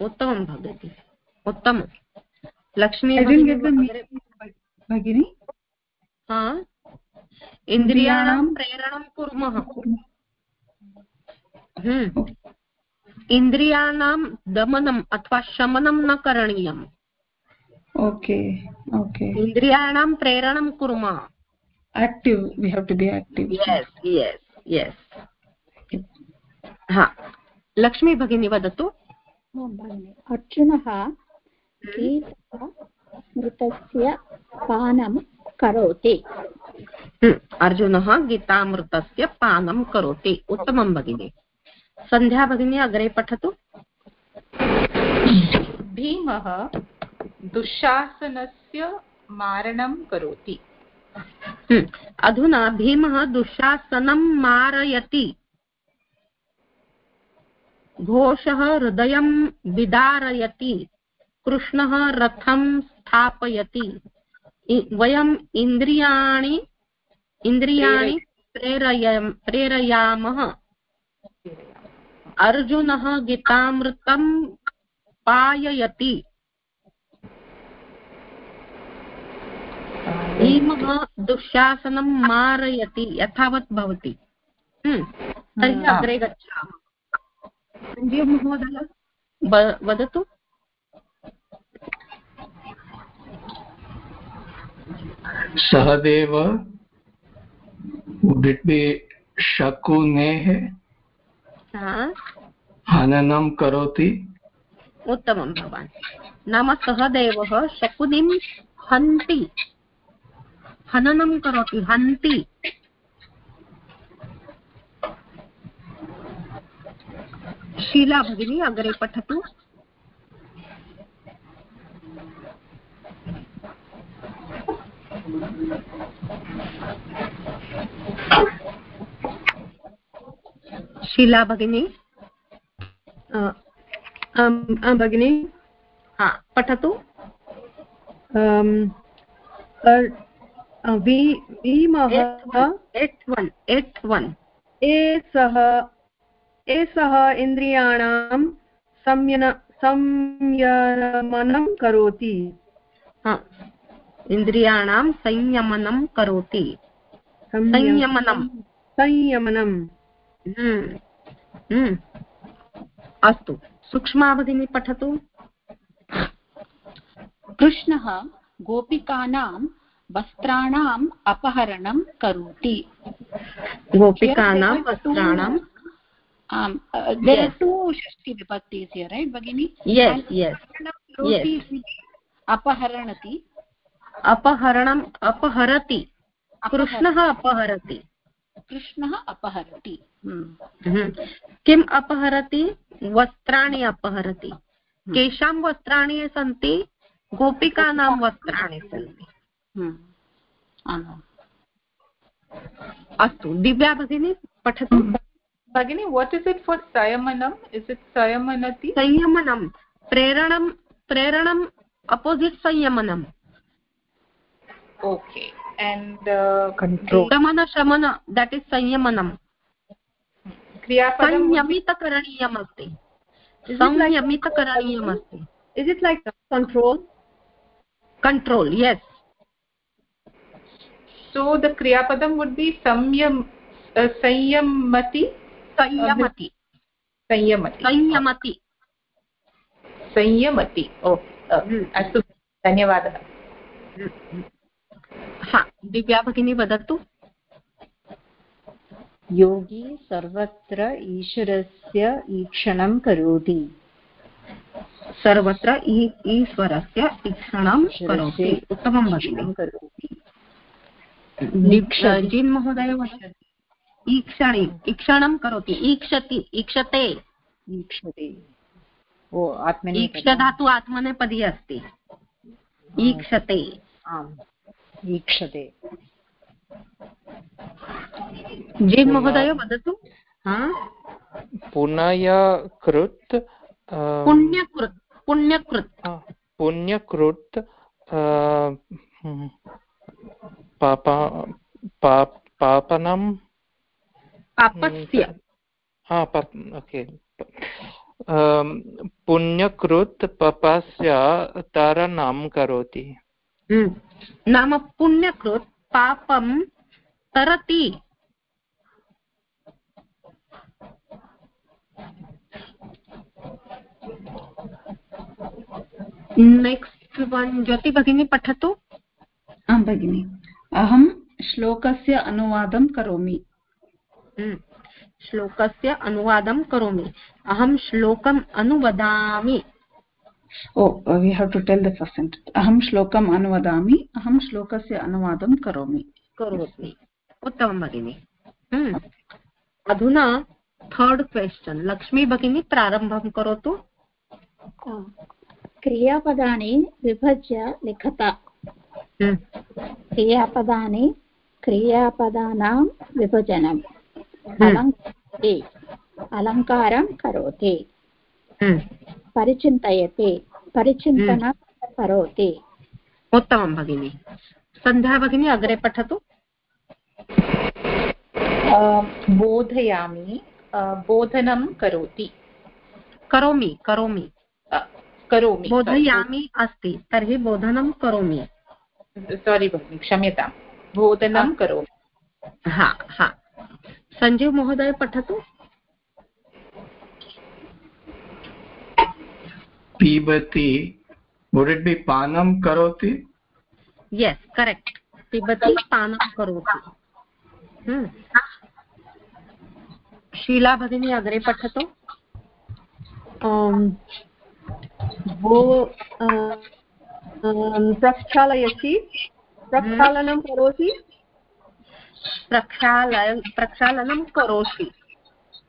उत्तमं भवति। उत्तमं। लक्ष्मी भगिनी इन्द्रियाणां प्रेरणं कुर्मः। हम्म। इन्द्रियाणां दमनम् अथवा शमनं न करणीयम्। ओके ओके इन्द्रियाणां प्रेरणं कुर्मः। Active we have to be active. Yes yes yes. Ha Lakshmi भगिनी वदतु। अर्जुनः मृतस्य पानं करोति। अर्जुनः गीतामृतस्य पानं करोति। उत्तमं भगिनि। सन्ध्या भगिनी अग्रे पठतु। भीमः दुःशासनस्य मारणं करोति। अधुना भीमः दुःशासनं मारयति। घोषः हृदयं विदारयति। कृष्णः रथं स्थापयति। वयम् इन्द्रियाणि इन्द्रियाणि प्रेरय प्रेरयामः अर्जुनः गीतामृतं पाययति। भीमः दुःशासनं मारयति यथावत् भवति। हम्म, तर्हि अग्रे गच्छामः। महोदय? वदतु। सहदेव would it be शकुनेः हननं करोति। उत्तमं भवान् नाम सहदेवः शकुनिं हन्ति। हननं करोति हन्ति। शीला भगिनी अग्रे पठतु। शीला भगिनी? भगिनी? हा पठतु। एषः एषः इन्द्रियाणां संयन संयमनं करोति। इन्द्रियाणां संयमनं करोति। संयमनं। संयमनं। हम्म, हम्म। अस्तु। सूक्ष्मा भगिनी पठतु। कृष्णः गोपिकानां वस्त्राणाम् अपहरणं करोति। गोपिकानां वस्त्राणां। um, uh, there yes. are two shashti vibhaktis here right bagini yes yes yes. अपहरणति। अपहरणम् अपहरति। कृष्णः अपहरति। कृष्णः अपहरति। हम्म। हम्म। किम् अपहरति? वस्त्राणि अपहरति। हम्म। केषां वस्त्राणि सन्ति? गोपिकानां वस्त्राणि सन्ति। अस्तु दिव्या भगिनी पठतु। भगिनी वाट् इस् इट् फार् संयमनम्? इस् इट् संयमनति? संयमनं प्रेरणं प्रेरणम् अपोजिट् संयमनम्। Okay and uh, control shamana shamana that is संयमनम् क्रियापदं संयमितकरणीयम् अस्ति संयमित करणीयमस्ति is it like control control yes so the kriya padam would be samyam uh, sanyamati sanyamati sanyamati sanyamati संयमति ओ अस्तु धन्यवादः हा दिव्या भगिनी वदतु। योगी सर्वत्र ईश्वरस्य ईक्षणं करोति। सर्वत्र ईश्वरस्य ईक्षणं करोति। उत्तमं भगिनी। करोति। जिन् महोदय ईक्षणि ईक्षणं करोति। ईक्षति ईक्षते। ईक्षते। ओ आत्मने ईक्षधातु आत्मनेपदी अस्ति। ईक्षते। आम्। ईक्षते जिन् महोदय वदतु। पुनय कृत् पुण्यकृत् पुण्यकृत्। पुण्यकृत् पापनं। पापस्य। ओके। पुण्यकृत् पपस्य तरणं करोति। हम्म। नाम पुण्यकृत् पापं तरति नेक्स्ट् वन् ज्योति भगिनी पठतु आं भगिनि। अहं श्लोकस्य अनुवादं करोमि। श्लोकस्य अनुवादं करोमि। अहं श्लोकम् अनुवदामि। ओ we have to tell the first sentence अहं श्लोकम् अनुवदामि अहं श्लोकस्य अनुवादं करोमि। करोमि। उत्तमं भगिनि। हम्म। अधुना थर्ड् क्वेश्चन् लक्ष्मी भगिनी प्रारम्भं करोतु। क्रियापदानि विभज्य लिखत। हम्म। क्रियापदानि क्रियापदानां विभजनम् हम्म। अलङ्कारं करोति। परिचिन्तयते। परिचिन्तनं करोति। उत्तमं भगिनि। सन्ध्या भगिनी अग्रे पठतु। बोधयामि। बोधनं करोति। करोमि करोमि। करोमि। बोधयामि अस्ति तर्हि बोधनं करोमि। सोरि भगिनि क्षम्यतां बोधनं करोमि। हा हा। सञ्जीव महोदय पठतु। पिबति would it be panam karoti yes, correct. pibati panam karoti hmm Sheila भगिनी, अग्रे पठतु। भो प्रक्षालयसि? प्रक्षालनं करोति? प्रक्षालय, प्रक्षालनं करोति।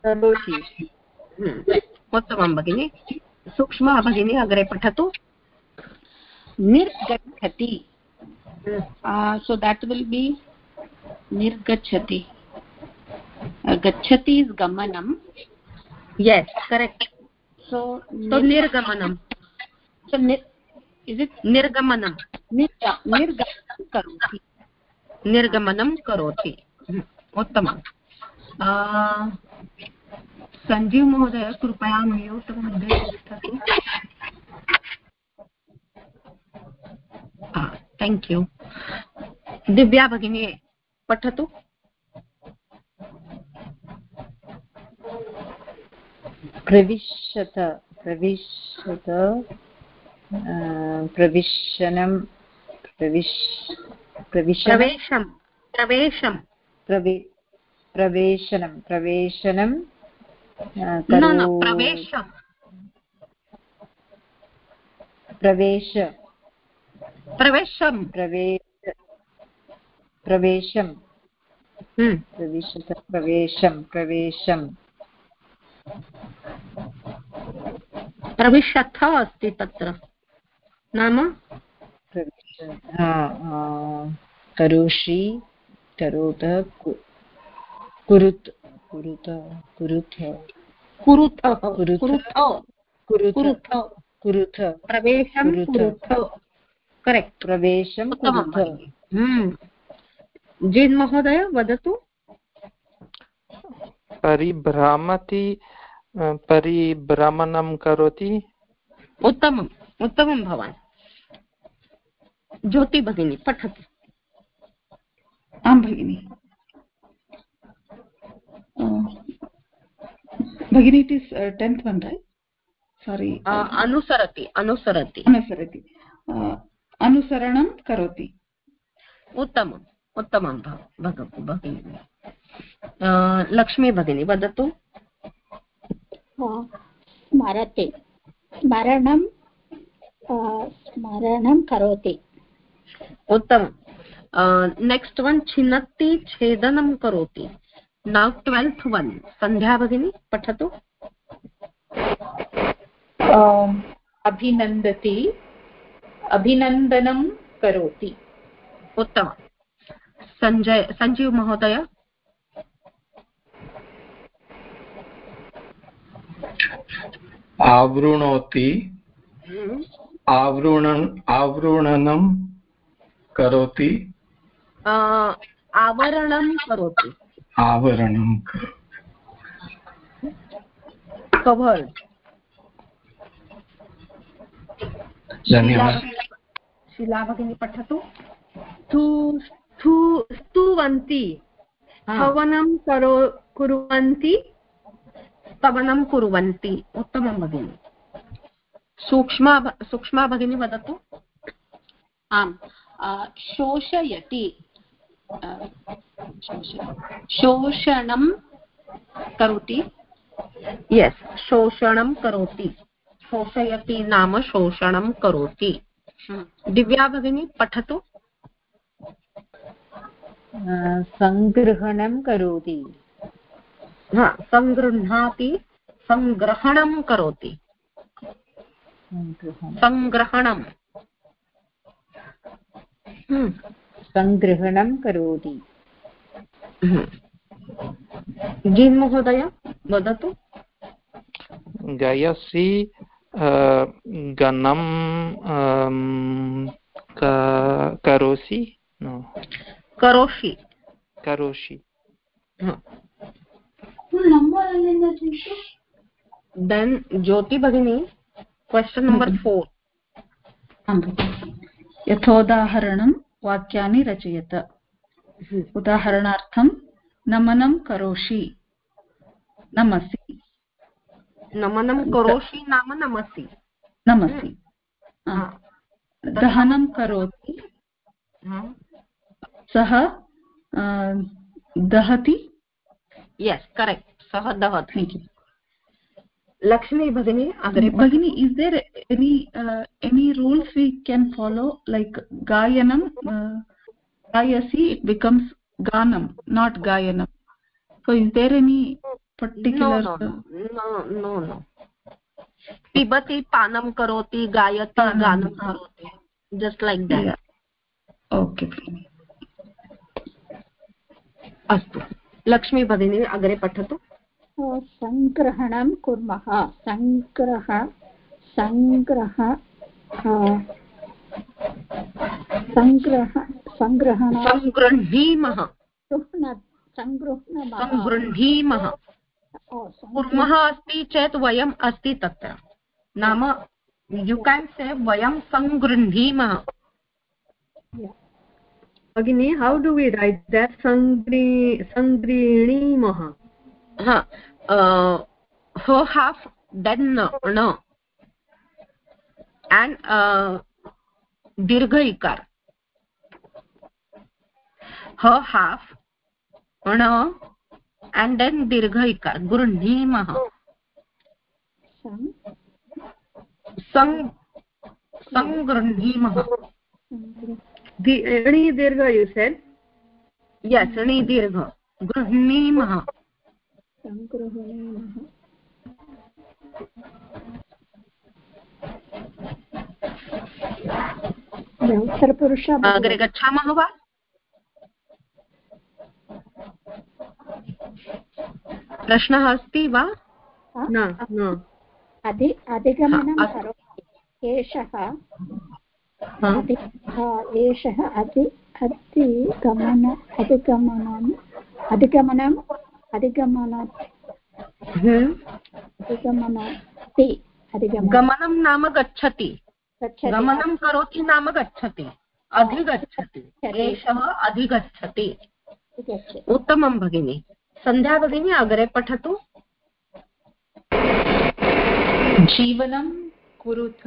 करोति। उत्तमं भगिनि। सूक्ष्म भगिनी अग्रे पठतु। निर्गच्छति। सो देट् विल् बि निर्गच्छति। uh, गच्छति गमनं येस् करेक्ट् सो निर्गमनं सो इस् इट् निर्गमनं निर्गमनं करोति। निर्गमनं करोति। उत्तमम्। सञ्जीव महोदय कृपया म्यूट् मध्ये तिष्ठतु थेङ्क् यू दिव्या भगिनी पठतु? प्रविशत प्रविशत प्रविशनं प्रविश प्रवेशं प्रवेशं. प्रवे प्रवेशनं? प्रवेशनं प्रवेश प्रवेश प्रवेशं प्रवेश प्रवेशं। प्रविशत प्रवेशं प्रवेशं प्रविशथ अस्ति तत्र नाम करोषि करोत कुरुत कुरुत कुरुथ कुरुथ कुरुथ कुरुथ प्रवेशं कुरुथ करेक्ट्। प्रवेशं कुरुथ जिन् महोदय वदतु। परिभ्रामति परिभ्रमणं करोति। उत्तमम्। उत्तमं भवान्। ज्योति भगिनी पठतु। आं भगिनि। भगिनी it is tenth one right sorry अनुसरति अनुसरति। अनुसरति। अनुसरणं करोति। उत्तमम् उत्तमं भगिनि। लक्ष्मी भगिनी वदतु। स्मरति। स्मरणं स्मरणं करोति। उत्तमं नेक्स्ट् वन् छिन्नति छेदनं करोति। नौ ट्वेल्थ् वन्। सन्ध्या भगिनी पठतु। अभिनन्दति। अभिनन्दनं करोति। उत्तमं सञ्जय सञ्जीव महोदय। आवृणोति। आवृणन् आवृणनं करोति। आवरणं करोति। आवरणं। धन्यवादः। शिला भगिनी पठतु स्तुवन्ति। हवनं करो कुर्वन्ति। स्तवनं कुर्वन्ति। उत्तमं भगिनि। सूक्ष्मा सूक्ष्मा भगिनी वदतु। आम् शोषयति। शोषणं करोति? यस् शोषणं करोति। शोषयति नाम शोषणं करोति। दिव्या भगिनी पठतु। सङ्ग्रहणं करोति। हा सङ्गृह्णाति सङ्ग्रहणं करोति। सङ्ग्रहणं हम्म। सङ्ग्रहणं करोति। जिन् महोदय वदतु। गयसि गणं करोसि? करोषि। करोषि। देन् ज्योति भगिनी क्वशन् नम्बर् फोर् यथोदाहरणं। वाक्यानि रचयत। उदाहरणार्थं नमनं करोषि नमसि। नमनं करोषि नाम नमसि। नमसि। दहनं करोति सः दहति। Yes correct. सः दहति। लक्ष्मी भगिनी अग्रे भगिनी is there any any rules we can follow like गायनम गायसि इट् बिकम्स् गानं नाट् गायनं so is there any particular no no पिबति पानं करोति गायति गानं करोति जस्ट् लैक् ओके अस्तु लक्ष्मी भगिनी अग्रे पठतु सङ्ग्रहणं कुर्मः। सङ्ग्रह सङ्ग्रह सङ्ग्रह सङ्ग्रहण सङ्गृह्णीमः सङ्गृह्णीमः कुर्मः अस्ति चेत् वयम् अस्ति तत्र। नाम यु केन् से वयं सङ्गृह्णीमः भगिनी how do we write that? sangri sangrinimah हो हाफ़ डन न एंड दीर्घ इकार ह हाफ़ ण एंड देन दीर्घ इकार गृह्णी मह संगृी दीर्घ यू सेन यस दीर्घ गृह्णी गृह्णीमः उत्तरपुरुष अग्रे गच्छामः वा? प्रश्नः अस्ति वा? न अधिगमनं करोति। एषः एषः अति अधिगमन अधिगमनम् अधिगमनम् अधिगमन गमनं नाम गच्छति। गमनं करोति नाम गच्छति। अधिगच्छति। एषः अधिगच्छति। उत्तमं भगिनि। सन्ध्या भगिनी अग्रे पठतु। जीवनं कुरुथ।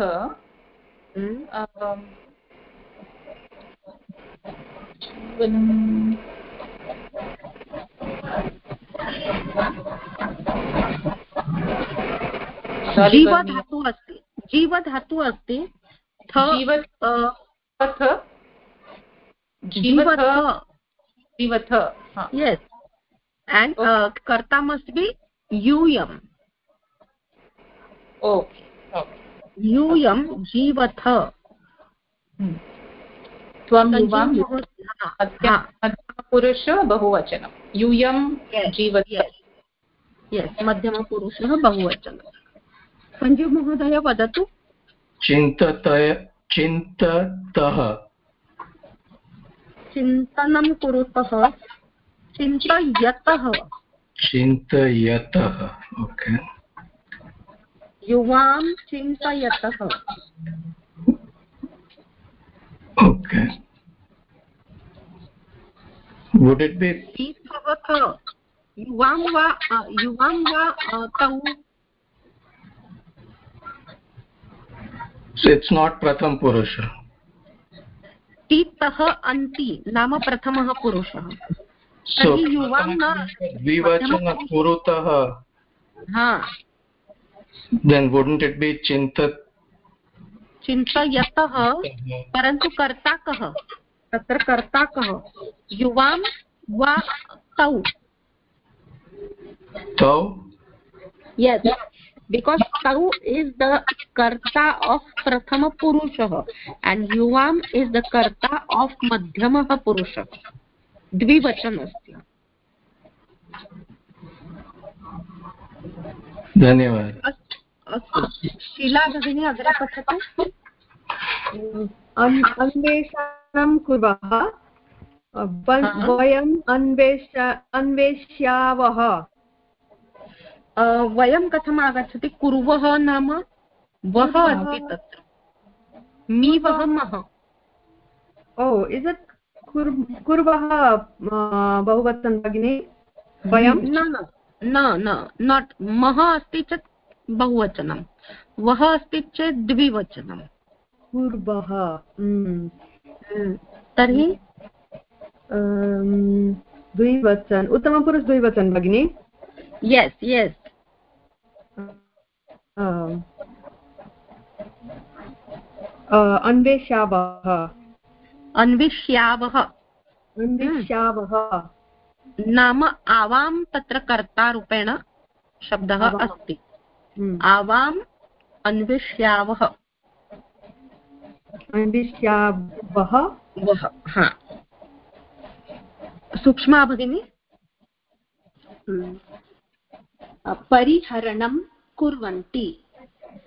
जीवनं जीवधातु अस्ति। जीवधातु अस्ति। जीवथ जीवथ yes. And uh, karta must be yum okay यूयं जीवथ त्वं युवां मध्यमपुरुष बहुवचनं। यूयं जीवथ यस् मध्यमपुरुषः बहुवचनं सञ्जीव महोदय वदतु चिन्ततय चिन्ततः चिन्तनं कुरुतः चिन्तयतः चिन्तयतः ओके युवां चिन्तयतः ओके would it be युवां वा युवां वा तौ। It's not pratham purusha. तितः अन्ति नाम प्रथमः पुरुषः so युवां न द्विवचन कुरुतः हा then wouldn't it be chintat चिन्तयतः परन्तु कर्ता कः तत्र कर्ता कः युवां वा तौ तौ yes because tau is the karta of prathama purushah and yuvam is the karta of madhyamah purushah द्विवचन अस्ति धन्यवादः अस्तु शीला भगिनी अग्रे पठतु अन्वेषणं कुर्वः वयम् अन्वेष अन्वेष्यावः वयं कथम् आगच्छति कुर्वः नाम वः अस्ति तत्र। मी वः मः। ओ इस् इट् कुर्वः बहुवचन भगिनि वयं न न नाट् मः अस्ति चेत् बहुवचनं। वः अस्ति चेत् द्विवचनं। कुर्वः। तर्हि? द्विवचन। उत्तमपुरुष द्विवचन भगिनि? यस् यस् अन्वेष्यावः अन्विष्यावः अन्विष्यावः नाम आवां तत्र कर्तारूपेण शब्दः अस्ति आवाम् अन्विष्यावः अन्विष्यावः वः हा सूक्ष्मा भगिनी परिहरणं कुर्वन्ति।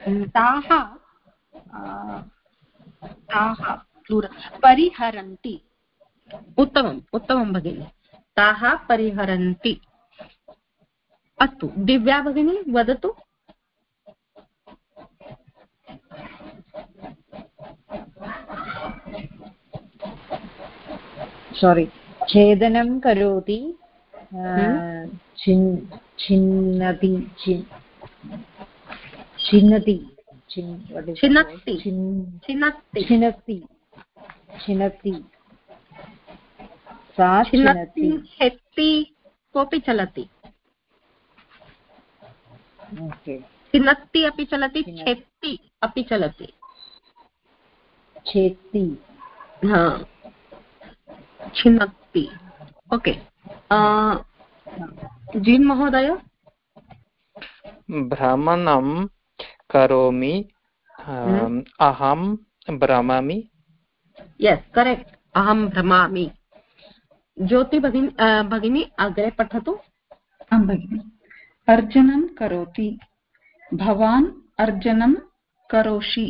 ताः ताः परिहरन्ति। उत्तमम् उत्तमं भगिनि। ताः परिहरन्ति। अस्तु दिव्या भगिनी वदतु। सोरि छेदनं करोति छिन्नति छिन्नति छिन्नति छिन्नति छिन्नति सा छिन्नति हेत्ति कोऽपि चलति छिन्नति अपि चलति छेत्ति अपि चलति छेत्ति हा छिन्नति ओके जीन् महोदय भ्रमणं करोमि अहं भ्रमामि। यस् करेक्ट् अहं भ्रमामि। ज्योति भगिनी भगिनी अग्रे पठतु। आं भगिनि। अर्जनं करोति। भवान् अर्जनं करोषि।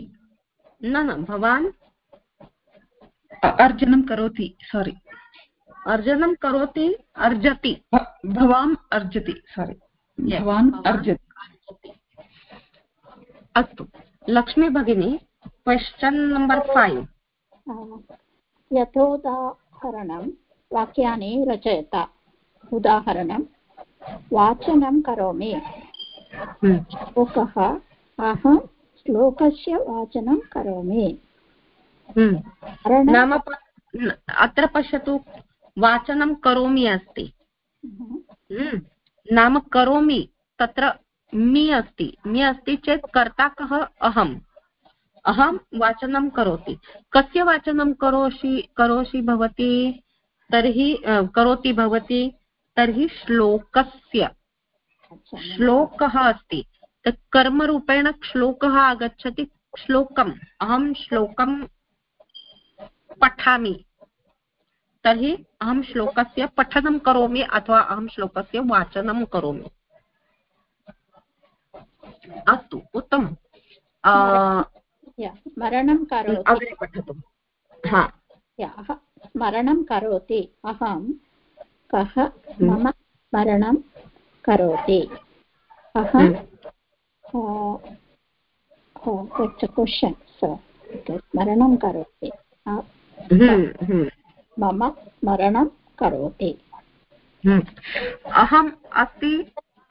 न न भवान्? अर्जनं करोति सोरि अर्जनं करोति अर्जति। भवान् अर्जति सोरि भवान् अर्जति। अस्तु। लक्ष्मी भगिनी क्वश्चन् नम्बर् फैव् यथोदाहरणं वाक्यानि रचयत। उदाहरणं वाचनं करोमि। हम्म। श्लोकः अहं श्लोकस्य वाचनं करोमि। हम्म। नाम अत्र पश्यतु वाचनं करोमि अस्ति। हम्म। नाम करोमि, तत्र मि अस्ति। मि अस्ति चेत् कर्ता कः अहम्? अहं वाचनं करोति। कस्य वाचनं करोषि करोषि भवती? तर्हि करोति भवती, तर्हि श्लोकस्य। श्लोकः अस्ति। कर्मरूपेण श्लोकः आगच्छति। श्लोकम्, अहं श्लोकं पठामि। तर्हि अहं श्लोकस्य पठनं करोमि अथवा अहं श्लोकस्य वाचनं करोमि। अस्तु उत्तमम्। स्मरणं करोति। अग्रे पठतु। हा। स्मरणं करोति। अहं कः हम्म। मम स्मरणं करोति। अहं स्मरणं करोति। हम्म, हम्म। मम स्मरणं करोति। अहम् अस्ति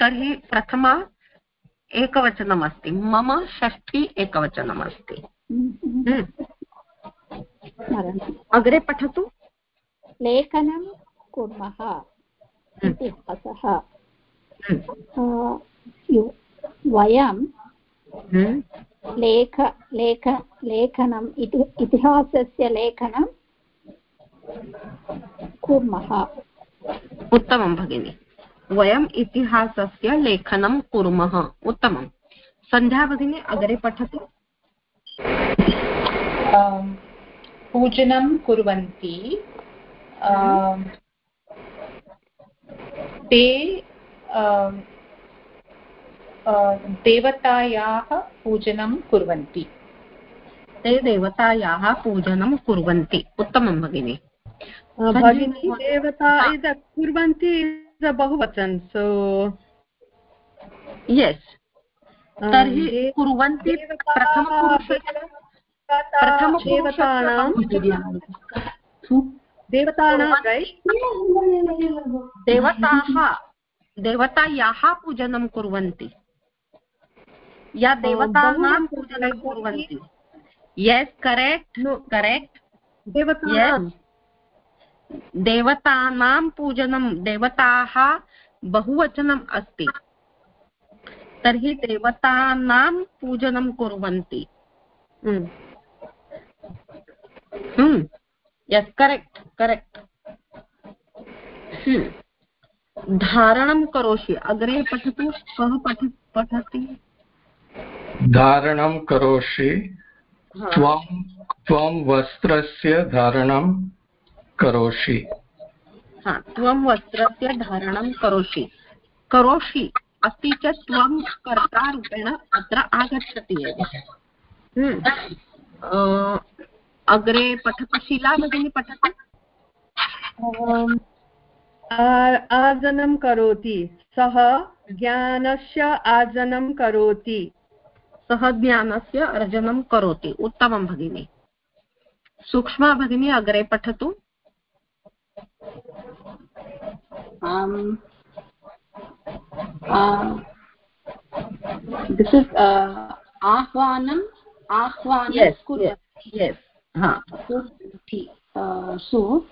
तर्हि प्रथमा एकवचनम् अस्ति मम षष्ठी एकवचनम् अस्ति अग्रे पठतु। लेखनं कुर्मः इतिहासः। वयं लेख लेख लेखनम् इतिहासस्य लेखनं कुर्मः उत्तमं भगिनि। वयम् इतिहासस्य लेखनं कुर्मः। उत्तमं। सन्ध्या भगिनी अग्रे पठतु। पूजनं कुर्वन्ति। ते देवतायाः पूजनं कुर्वन्ति। ते देवतायाः पूजनं कुर्वन्ति। उत्तमं भगिनि। भगिनी देवता इद कुर्वन्ति इस् बहुवचन सो यस् तर्हि कुर्वन्ति देवतानां देवताः देवतायाः पूजनं कुर्वन्ति या देवतानां पूजनं कुर्वन्ति यस् करेक्ट् करेक्ट् देवता देवतानां पूजनं देवताः बहुवचनम् अस्ति। तर्हि देवतानां पूजनं कुर्वन्ति। यस् करेक्ट् करेक्ट् धारणं करोषि। अग्रे पठतु कः पठ पठति। धारणं करोषि। त्वं त्वं वस्त्रस्य धारणं करोषि। हा त्वं वस्त्रस्य धारणं करोषि। करोषि अस्ति चेत् त्वं कर्तारूपेण अत्र आगच्छति एव। हम्म। अग्रे पठतु शीला भगिनी पठतु। आर्जनं करोति। सः ज्ञानस्य आर्जनं करोति। सः ज्ञानस्य अर्जनं करोति। उत्तमं भगिनी। सूक्ष्मा भगिनी अग्रे पठतु। Um, uh, this is uh, ahvanam ahvanam yes, yes yes ha uh, so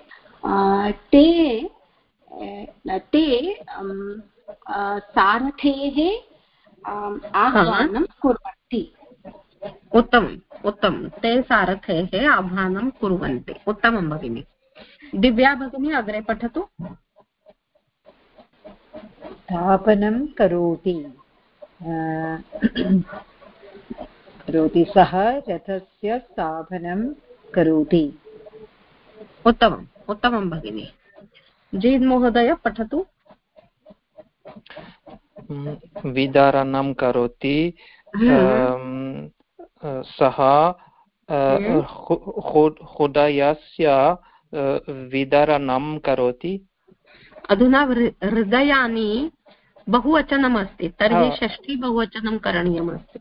uh, te uh, te um, uh, सारथेः आह्वानं कुर्वन्ति उत्तमम् उत्तमं ते सारथेः आह्वानं कुर्वन्ति उत्तमं भगिनि दिव्या भगिनी अग्रे पठतु स्थापनं करोति। करोति सः रथस्य स्थापनं करोति। उत्तमम् उत्तमं भगिनि। जीन् महोदय पठतु विदारणं करोति। हम्म। सः हृदयस्य विदरणं करोति। अधुना हृदयानि बहुवचनमस्ति तर्हि षष्ठी बहुवचनं करणीयमस्ति।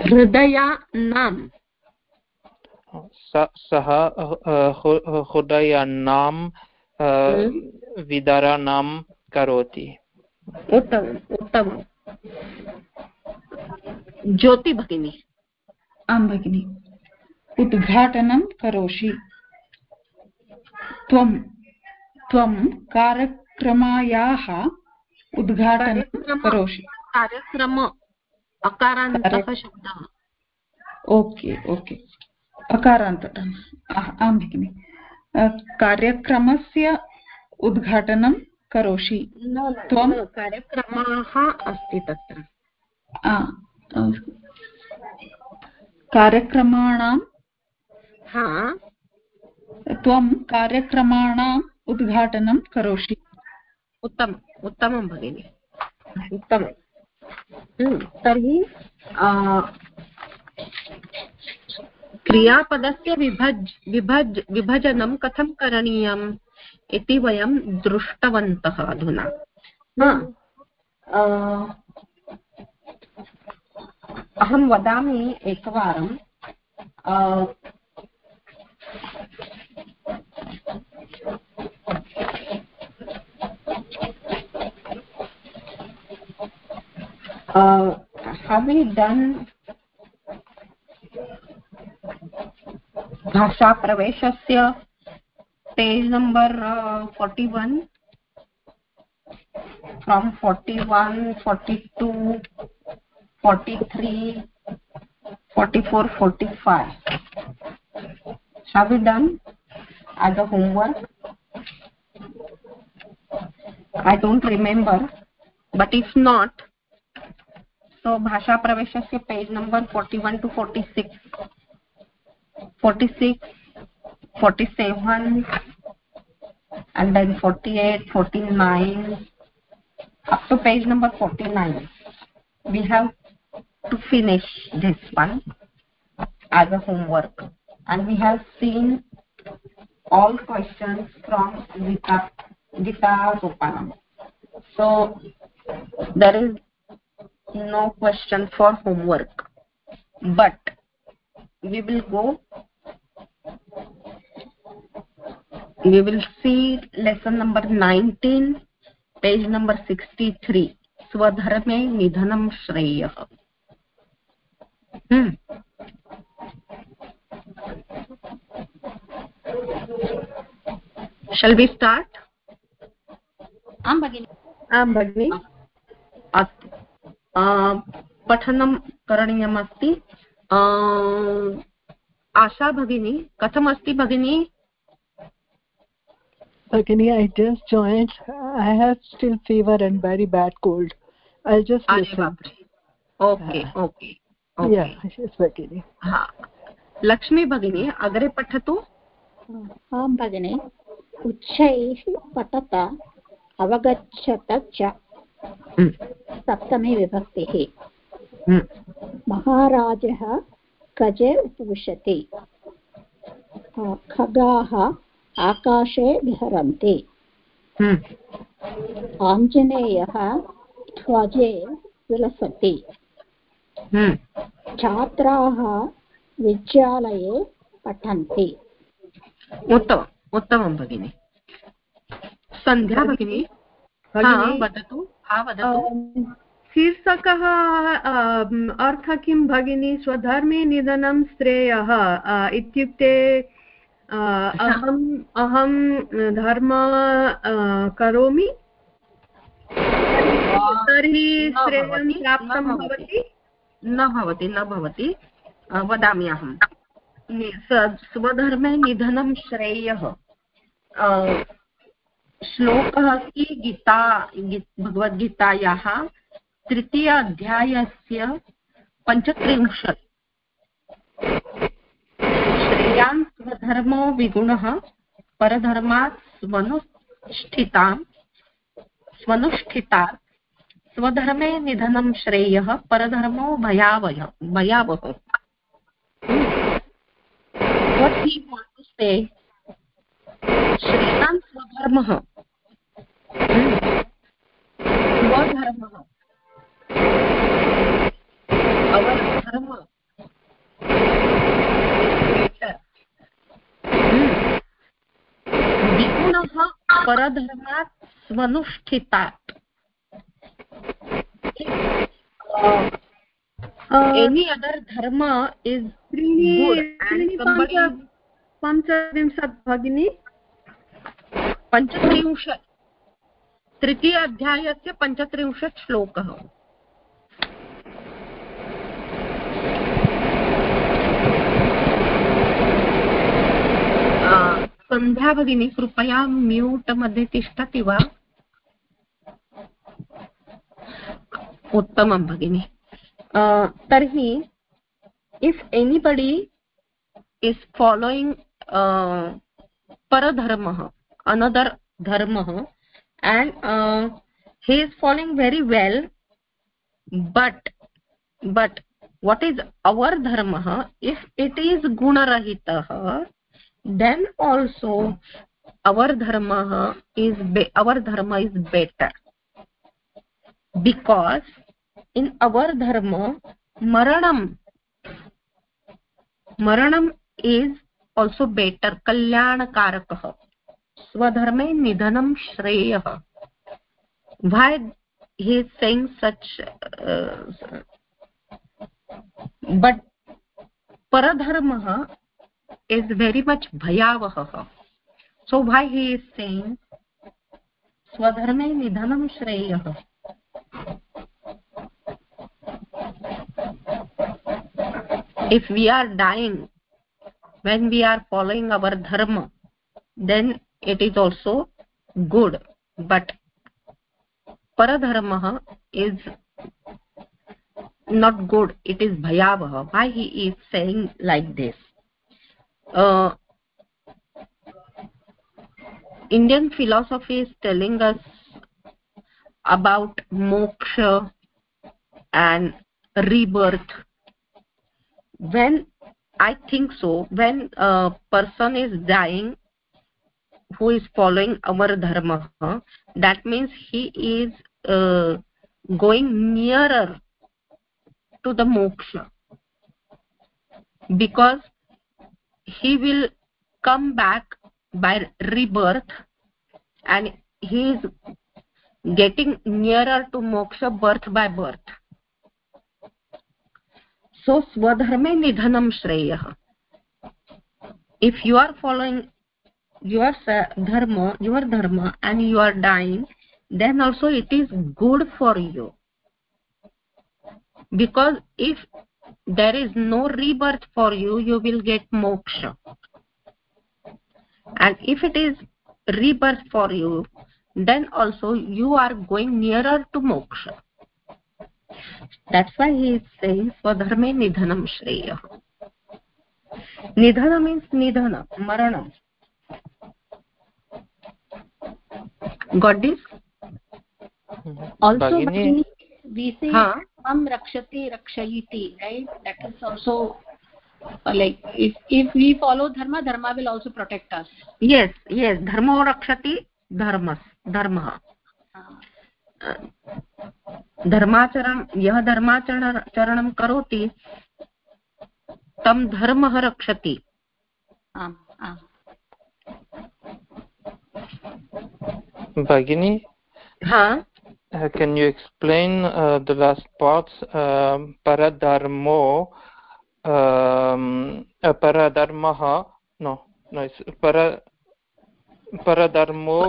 हृदयानां सः हृदयानां हम्म। विदाराणां करोति। उत्तमम् उत्तमम्। ज्योति भगिनी। आं भगिनि उद्घाटनं करोषि। त्वं त्वं कार्यक्रमायाः उद्घाटनं करोषि। कार्यक्रम अकारान्तः शब्दः। Okay okay. अकारान्तः आं भगिनि। कार्यक्रमस्य उद्घाटनं करोषि। त्वं कार्यक्रमाः अस्ति तत्र। कार्यक्रमाणां? हा. त्वं कार्यक्रमाणाम् उद्घाटनं करोषि। उत्तमम् उत्तमं भगिनि। उत्तमं हम्म, तर्हि क्रियापदस्य विभज् विभज् विभजनं कथं करणीयम् इति वयं दृष्टवन्तः अधुना। अहं वदामि एकवारं we done भाषाप्रवेशस्य page number forty one from forty one forty two 43 44 45 have you done? As a homework. I don't remember but if not so bhasha praveshasya page number 41 to 46 46 47 and then 48 49 up to page number 49 we have to finish this one as a homework and we have seen all questions from Gita, Gita Sopanam. So there is no question for homework. But we will go we will see lesson number 19 page number 63 स्वधर्मे निधनं श्रेयः hmm. Shall we start आं भगिनि आं भगिनि अस्तु पठनं करणीयमस्ति आशा भगिनी कथमस्ति भगिनी Bhagini, I just joined. I have still fever and very bad cold. I'll just listen. Okay, okay. Yeah, हाँ। लक्ष्मी भगिनी अग्रे पठतु? आं भगिनि उच्चैः पठत अवगच्छत च सप्तमी विभक्तिः। महाराजः गजे उपविशति। खगाः आकाशे विहरन्ति। हम्म। आञ्जनेयः ध्वजे विलसति। हम्म। छात्राः विद्यालये पठन्ति। उत्तमम् उत्तमं भगिनि। सन्ध्या भगिनी। वदतु हा वदतु। शीर्षकः अर्थ किं भगिनी? स्वधर्मे निधनं श्रेयः इत्युक्ते अहम् अहं धर्म करोमि। तर्हि श्रेयं प्राप्तं भवति। न भवति न भवति वदामि अहं। स्वधर्मे निधनं श्रेयः। श्लोकः अस्ति गीता भगवद्गीतायाः तृतीय अध्यायस्य पञ्चत्रिंशत्। श्रेयान् स्वधर्मो विगुणः, परधर्मात् स्वनुष्ठितां स्वनुष्ठितात् स्वधर्मे निधनं श्रेयः परधर्मो भयावह भयावह what स्वधर्मः। dharma विगुणः परधर्मात् स्वनुष्ठितात्। Any other dharma is good and somebody पञ्चविंशत् भगिनी। पञ्चत्रिंशत् तृतीय अध्यायस्य पञ्चत्रिंशत् श्लोकः। सन्ध्या भगिनी कृपया म्यूट् मध्ये तिष्ठति वा? उत्तम भगिनी। तर्हि इफ् एनिबडि इस् फालोयिङ्ग् परधर्मः अनदर् धर्मः and he is following very well but but what is our धर्मः इफ् इट् इस् गुणरहितः देन् आल्सो अवर् धर्मः is our dharma is better because in our dharma मरणम् is is better कल्याण कारक स्वधर्मे निधनं श्रेय why he saying such but परधर्मः is very much भयावहः so why he is saying स्वधर्मे निधनं श्रेय if we are dying when we are following our dharma then it is also good. But paradharmah is not good it is bhayavah why he is saying like this? Uh, indian philosophy is telling us about moksha and rebirth when i think so when a person is dying who is following our dharma that means he is uh, going nearer to the moksha. Because he will come back by rebirth and he is getting nearer to moksha birth by birth so swadharme nidhanam shreyah if you are following your dharma your dharma and you are dying then also it is good for you. Because if there is no rebirth for you you will get moksha. And if it is rebirth for you then also you are going nearer to moksha that's why he is saying swadharme nidhanam shreya nidhana means nidhana maranam got this also Bhagini, we say huh? am rakshati rakshayiti right that is also uh, like if if we follow dharma dharma will also protect us yes yes dharma rakshati dharmas dharma धर्माचरण यह धर्माचरण चरणं करोति तं धर्मः रक्षति भगिनी? हा? Can you explain the last parts परधर्मो परधर्मः no no पर परधर्मो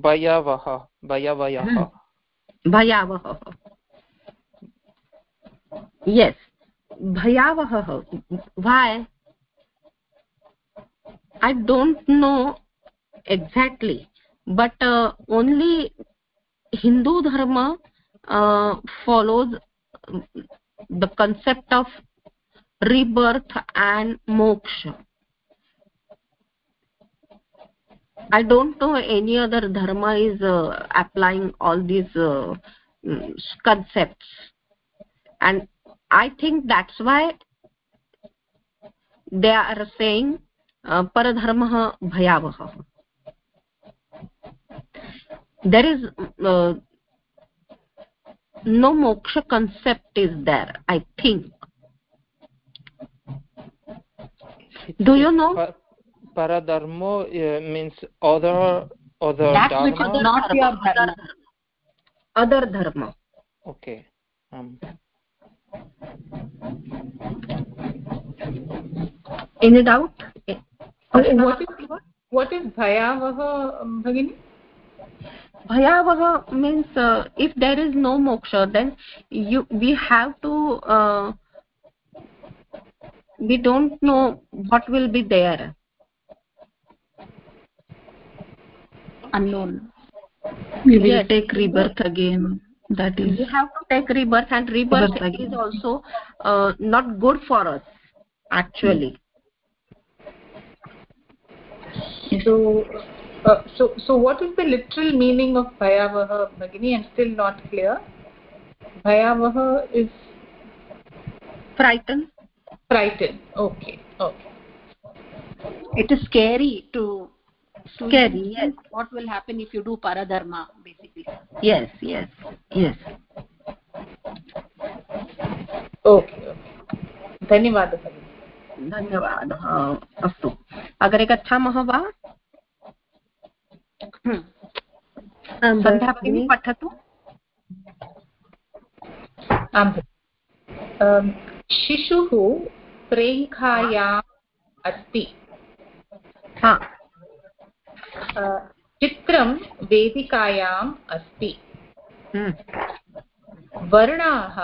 भयवः भयवयः Bhayavaha. Yes, bhayavaha. Why? I don't know exactly, but uh, only hindu dharma uh, follows the concept of rebirth and moksha i don't know any other dharma is uh, applying all these uh, concepts. And i think that's why they are saying uh, paradharmah bhayavah there is uh, no moksha concept is there i think. Do you know paradharmo uh, means other other that dharma? which is not your dharma. Other dharma. Okay um. Any doubt? What is what is bhayavah bhagini? Bhayavah means uh, if there is no moksha then you we have to uh, we don't know what will be there unknown. We will yes. take rebirth again that is. We have to take rebirth and rebirth, rebirth is also uh, not good for us actually. So uh, so so what is the literal meaning of bhayavaha bhagini? I'm still not clear. Bhayavaha is frightened. frightened. Okay okay. It is scary to scary yes what will happen if you do paradharma basically yes yes yes okay धन्यवादः धन्यवादः अस्तु अग्रे गच्छामः वा सन्ध्या भगिनी पठतु शिशुः प्रेङ्खायाम् अस्ति चित्रं वेदिकायाम् अस्ति। वर्णाः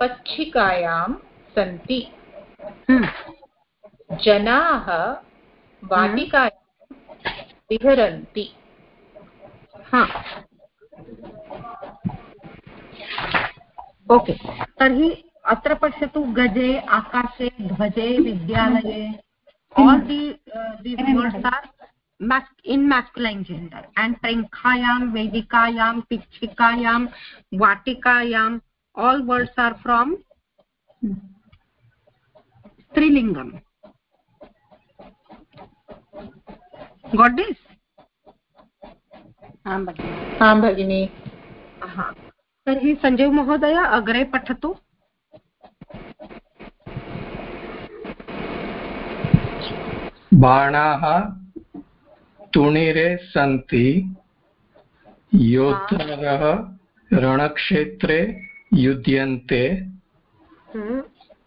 पच्छिकायां सन्ति। जनाः वाटिकायां विहरन्ति। ओके। तर्हि अत्र पश्यतु गजे आकाशे ध्वजे विद्यालये mas in masculine gender and prankhayam vedikayam pichikayam vatikayam all words are from strilingam got this आं भगिनि तर्हि सञ्जय महोदय अग्रे पठतु बाणाः तुणिरे सन्ति योद्धरः रणक्षेत्रे युध्यन्ते हम्म।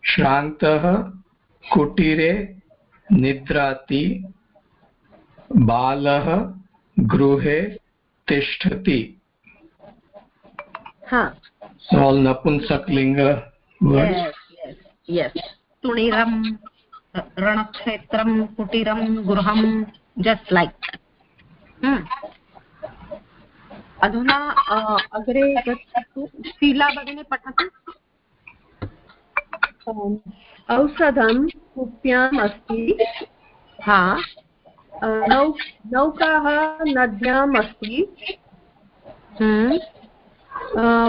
श्रान्तः कुटीरे निद्राति बालः गृहे तिष्ठति। all napunsak yes tuniram रणक्षेत्रं कुटीरं गृहं। जस्ट् लैक् अधुना अग्रे गच्छतु शीला भगिनी पठतु औषधं कुप्याम् अस्ति हा नौ नौकाः नद्याम् अस्ति।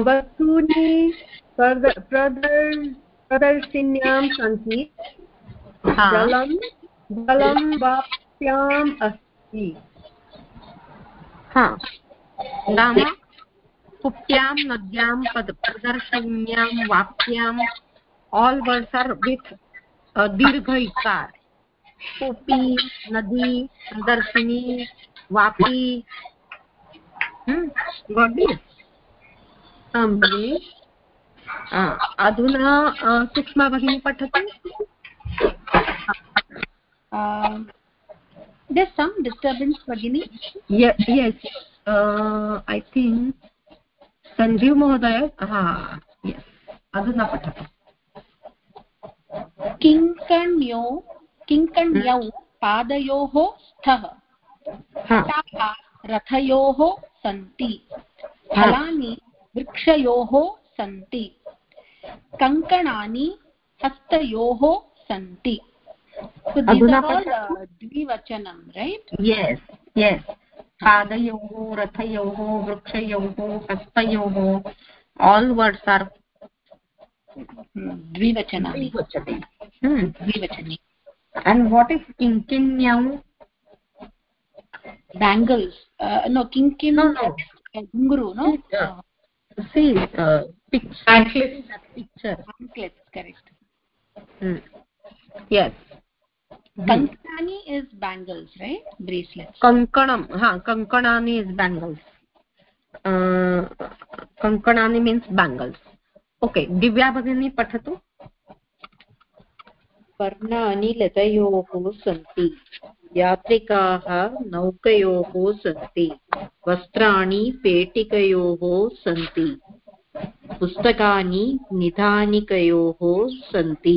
वस्तूनि प्रदर्शिन्यां सन्ति जलं जलं कक्ष्याम् अस्ति। हाँ। नाम? कुप्यां नद्यां प्रदर्शन्यां वाक्यां आल् वर्सर् वित् दीर्घयुकार। कुपी नदी, प्रदर्शिनी, वापी। हम्म, अधुना सुष्मा भगिनी पठतु। There's some disturbance bagini yes yes uh, i think sanjeev mohoday ha yes aduna patatu किङ्कण्यो किङ्कण्यौ पादयोः स्तः रथयोः सन्ति फलानि वृक्षयोः सन्ति कङ्कणानि हस्तयोः सन्ति द्विवचनं रैट् यस् यस् पादयोः रथयोः वृक्षयोः हस्तयोः all words are द्विवचनानि द्विवचने and what is kinkinyam bangles uh, no kinkin no no gunguru no yeah. see uh, picture anklets picture anklets correct hmm. yes Kankani is bangles right bracelets kankanam ha kankanani is bangles uh, kankanani means bangles okay divya bhagini pathatu पर्णानि लतयोः सन्ति यात्रिकाः नौकयोः सन्ति वस्त्राणि पेटिकयोः सन्ति पुस्तकानि निधानिकयोः सन्ति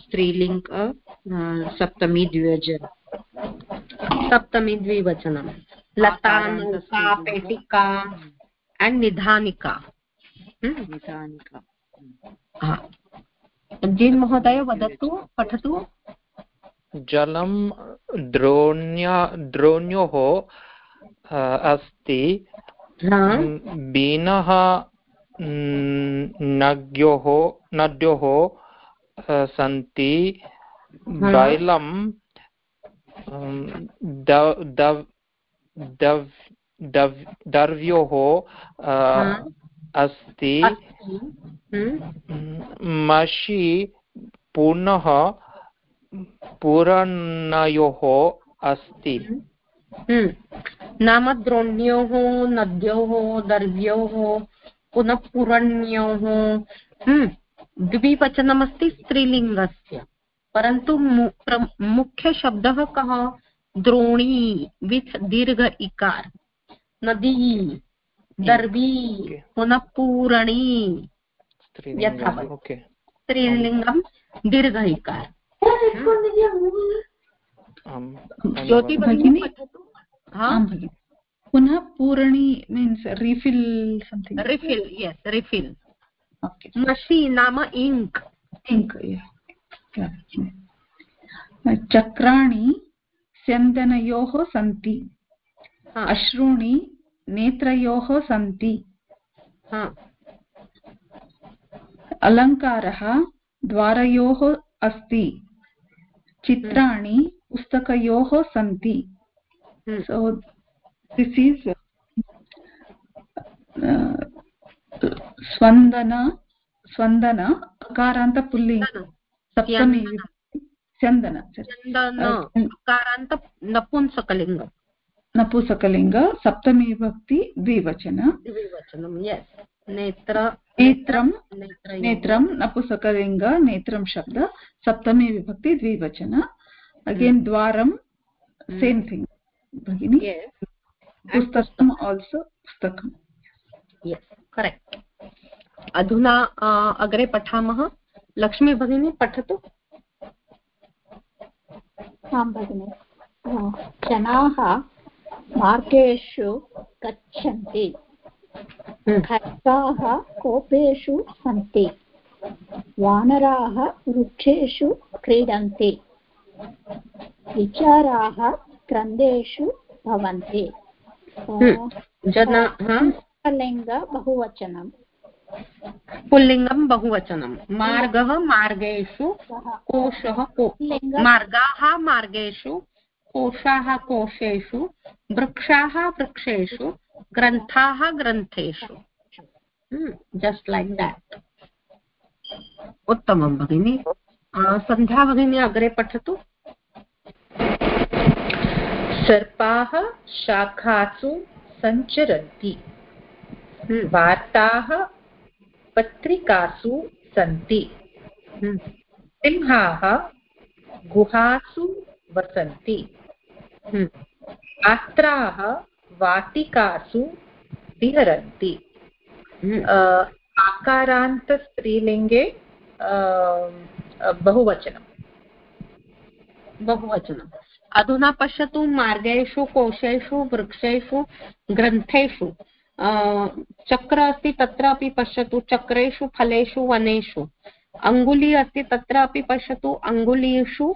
स्त्रीलिङ्ग सप्तमी द्विवचन। सप्तमी द्विवचनं लता नौका पेटिका एण्ड् निधानिका। निधानिका। जीन् महोदय वदतु पठतु। जलं द्रोण्या द्रोण्योः अस्ति। बीनः नद्योः नद्योः सन्ति बैलं दर्व्योः अस्ति। मषि पुनः पुरनयोः अस्ति। नाम द्रोण्योः नद्योः दर्व्योः पुनः पुरण्योः द्विवचनमस्ति स्त्रीलिङ्गस्य। परन्तु मुख्यशब्दः कः? द्रोणी विथ दीर्घ इकार। नदी दर्वी पुनः पूरणी यथा स्त्रीलिङ्गं दीर्घ इकार। ज्योति भगिनी? पुनः पूरणी मीन्स् रिफिल् रिफिल् यस् रिफिल् मषि नाम इङ्क् इङ्क् चक्राणि स्यन्दनयोः सन्ति अश्रूणि नेत्रयोः सन्ति अलङ्कारः द्वारयोः अस्ति चित्राणि पुस्तकयोः सन्ति सो दिस् इस् स्पन्दन स्पन्दन अकारान्त पुल्लिङ्ग सप्तमी स्यन्दन। अकारान्त नपुंसकलिङ्ग। नपुंसकलिङ्ग सप्तमी विभक्ति द्विवचन। द्विवचनं यस् नेत्र। नेत्रं नेत्रं नपुंसकलिङ्ग नेत्रं शब्द सप्तमी विभक्ति द्विवचन। अगेन् द्वारं सेम् थिङ्ग् भगिनि? पुस्तकम् आल्सो पुस्तकं करेक्ट् अधुना अग्रे पठामः। लक्ष्मी भगिनी पठतु। आं भगिनि जनाः मार्गेषु गच्छन्ति। खड्गाः कोपेषु सन्ति। वानराः वृक्षेषु क्रीडन्ति। विचाराः ग्रन्थेषु भवन्ति। लिङ्ग बहुवचनं पुल्लिङ्गं बहुवचनं मार्गः मार्गेषु कोशः मार्गाः मार्गेषु कोशाः कोशेषु वृक्षाः वृक्षेषु ग्रन्थाः ग्रन्थेषु। जस्ट् लैक् देट् उत्तमं भगिनि। सन्ध्या भगिनी अग्रे पठतु। सर्पाः शाखासु सञ्चरन्ति। वार्ताः पत्रिकासु सन्ति। सिंहाः गुहासु वसन्ति। छात्राः वाटिकासु विहरन्ति। आकारान्तस्त्रीलिङ्गे बहुवचनं। बहुवचनम् अधुना पश्यतु मार्गेषु कोशेषु वृक्षेषु ग्रन्थेषु। चक्र अस्ति तत्रापि पश्यतु चक्रेषु फलेषु वनेषु। अङ्गुली अस्ति तत्रापि पश्यतु अङ्गुलीषु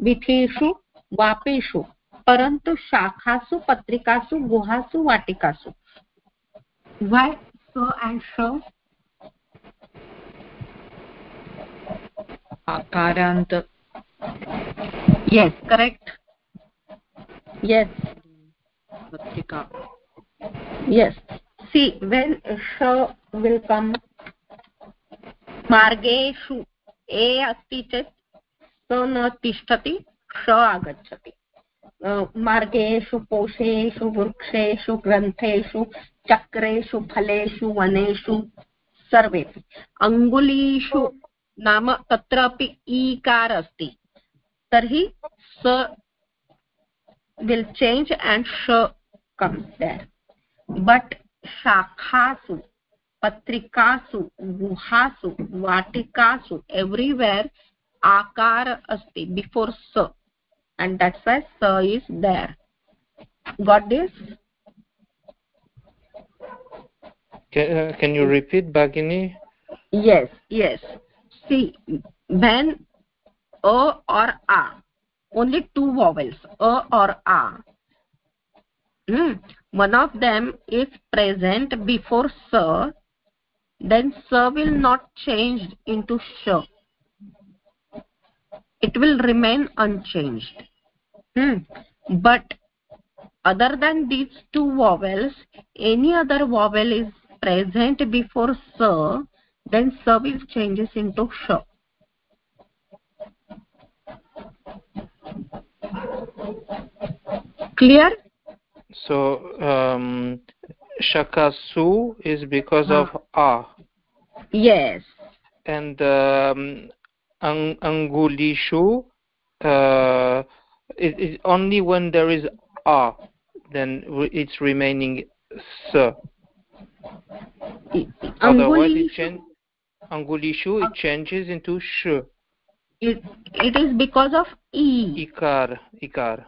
विथिषु वापेषु परन्तु शाखासु पत्रिकासु गुहासु वाटिकासु। Why so and so? आकारान्त yes correct. Yes. पत्रिका। Yes. See, when sh will come मार्गेषु ए अस्ति चेत् स न तिष्ठति श आगच्छति मार्गेषु कोशेषु वृक्षेषु ग्रन्थेषु चक्रेषु फलेषु वनेषु सर्वेपि अङ्गुलीषु नाम तत्रापि ईकार अस्ति तर्हि स विल् चेञ्ज् एण्ड् श कम्स् देर् बट् शाखासु पत्रिकासु गुहासु वाटिकासु एव्रिवेर् आकार अस्ति बिफोर् स and that's why sa is there got this can, uh, can you repeat bagini yes yes see when a or a only two vowels a or a hmm. One of them is present before sa then sa will not change into sh it will remain unchanged. Hmm. but other than these two vowels any other vowel is present before sa then sa will changes into sh clear so um shakasu is because of a yes. And um, ang angulishu uh, it is only when there is a then it's remaining s. Otherwise it change angulishu it changes into sh. It it is because of e. Ikar ikar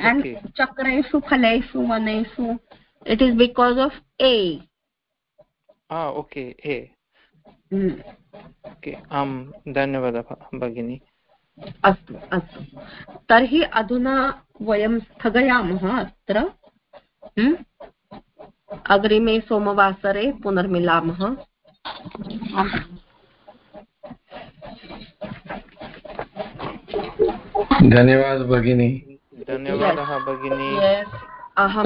and okay. chakraishu phaleshu maneshu it is because of a. Ah okay a. Okay आं धन्यवादः भगिनि अस्तु अस्तु। तर्हि अधुना वयं स्थगयामः अत्र। हम्म? अग्रिमे सोमवासरे पुनर्मिलामः। धन्यवाद भगिनी। धन्यवादः भगिनी। अहं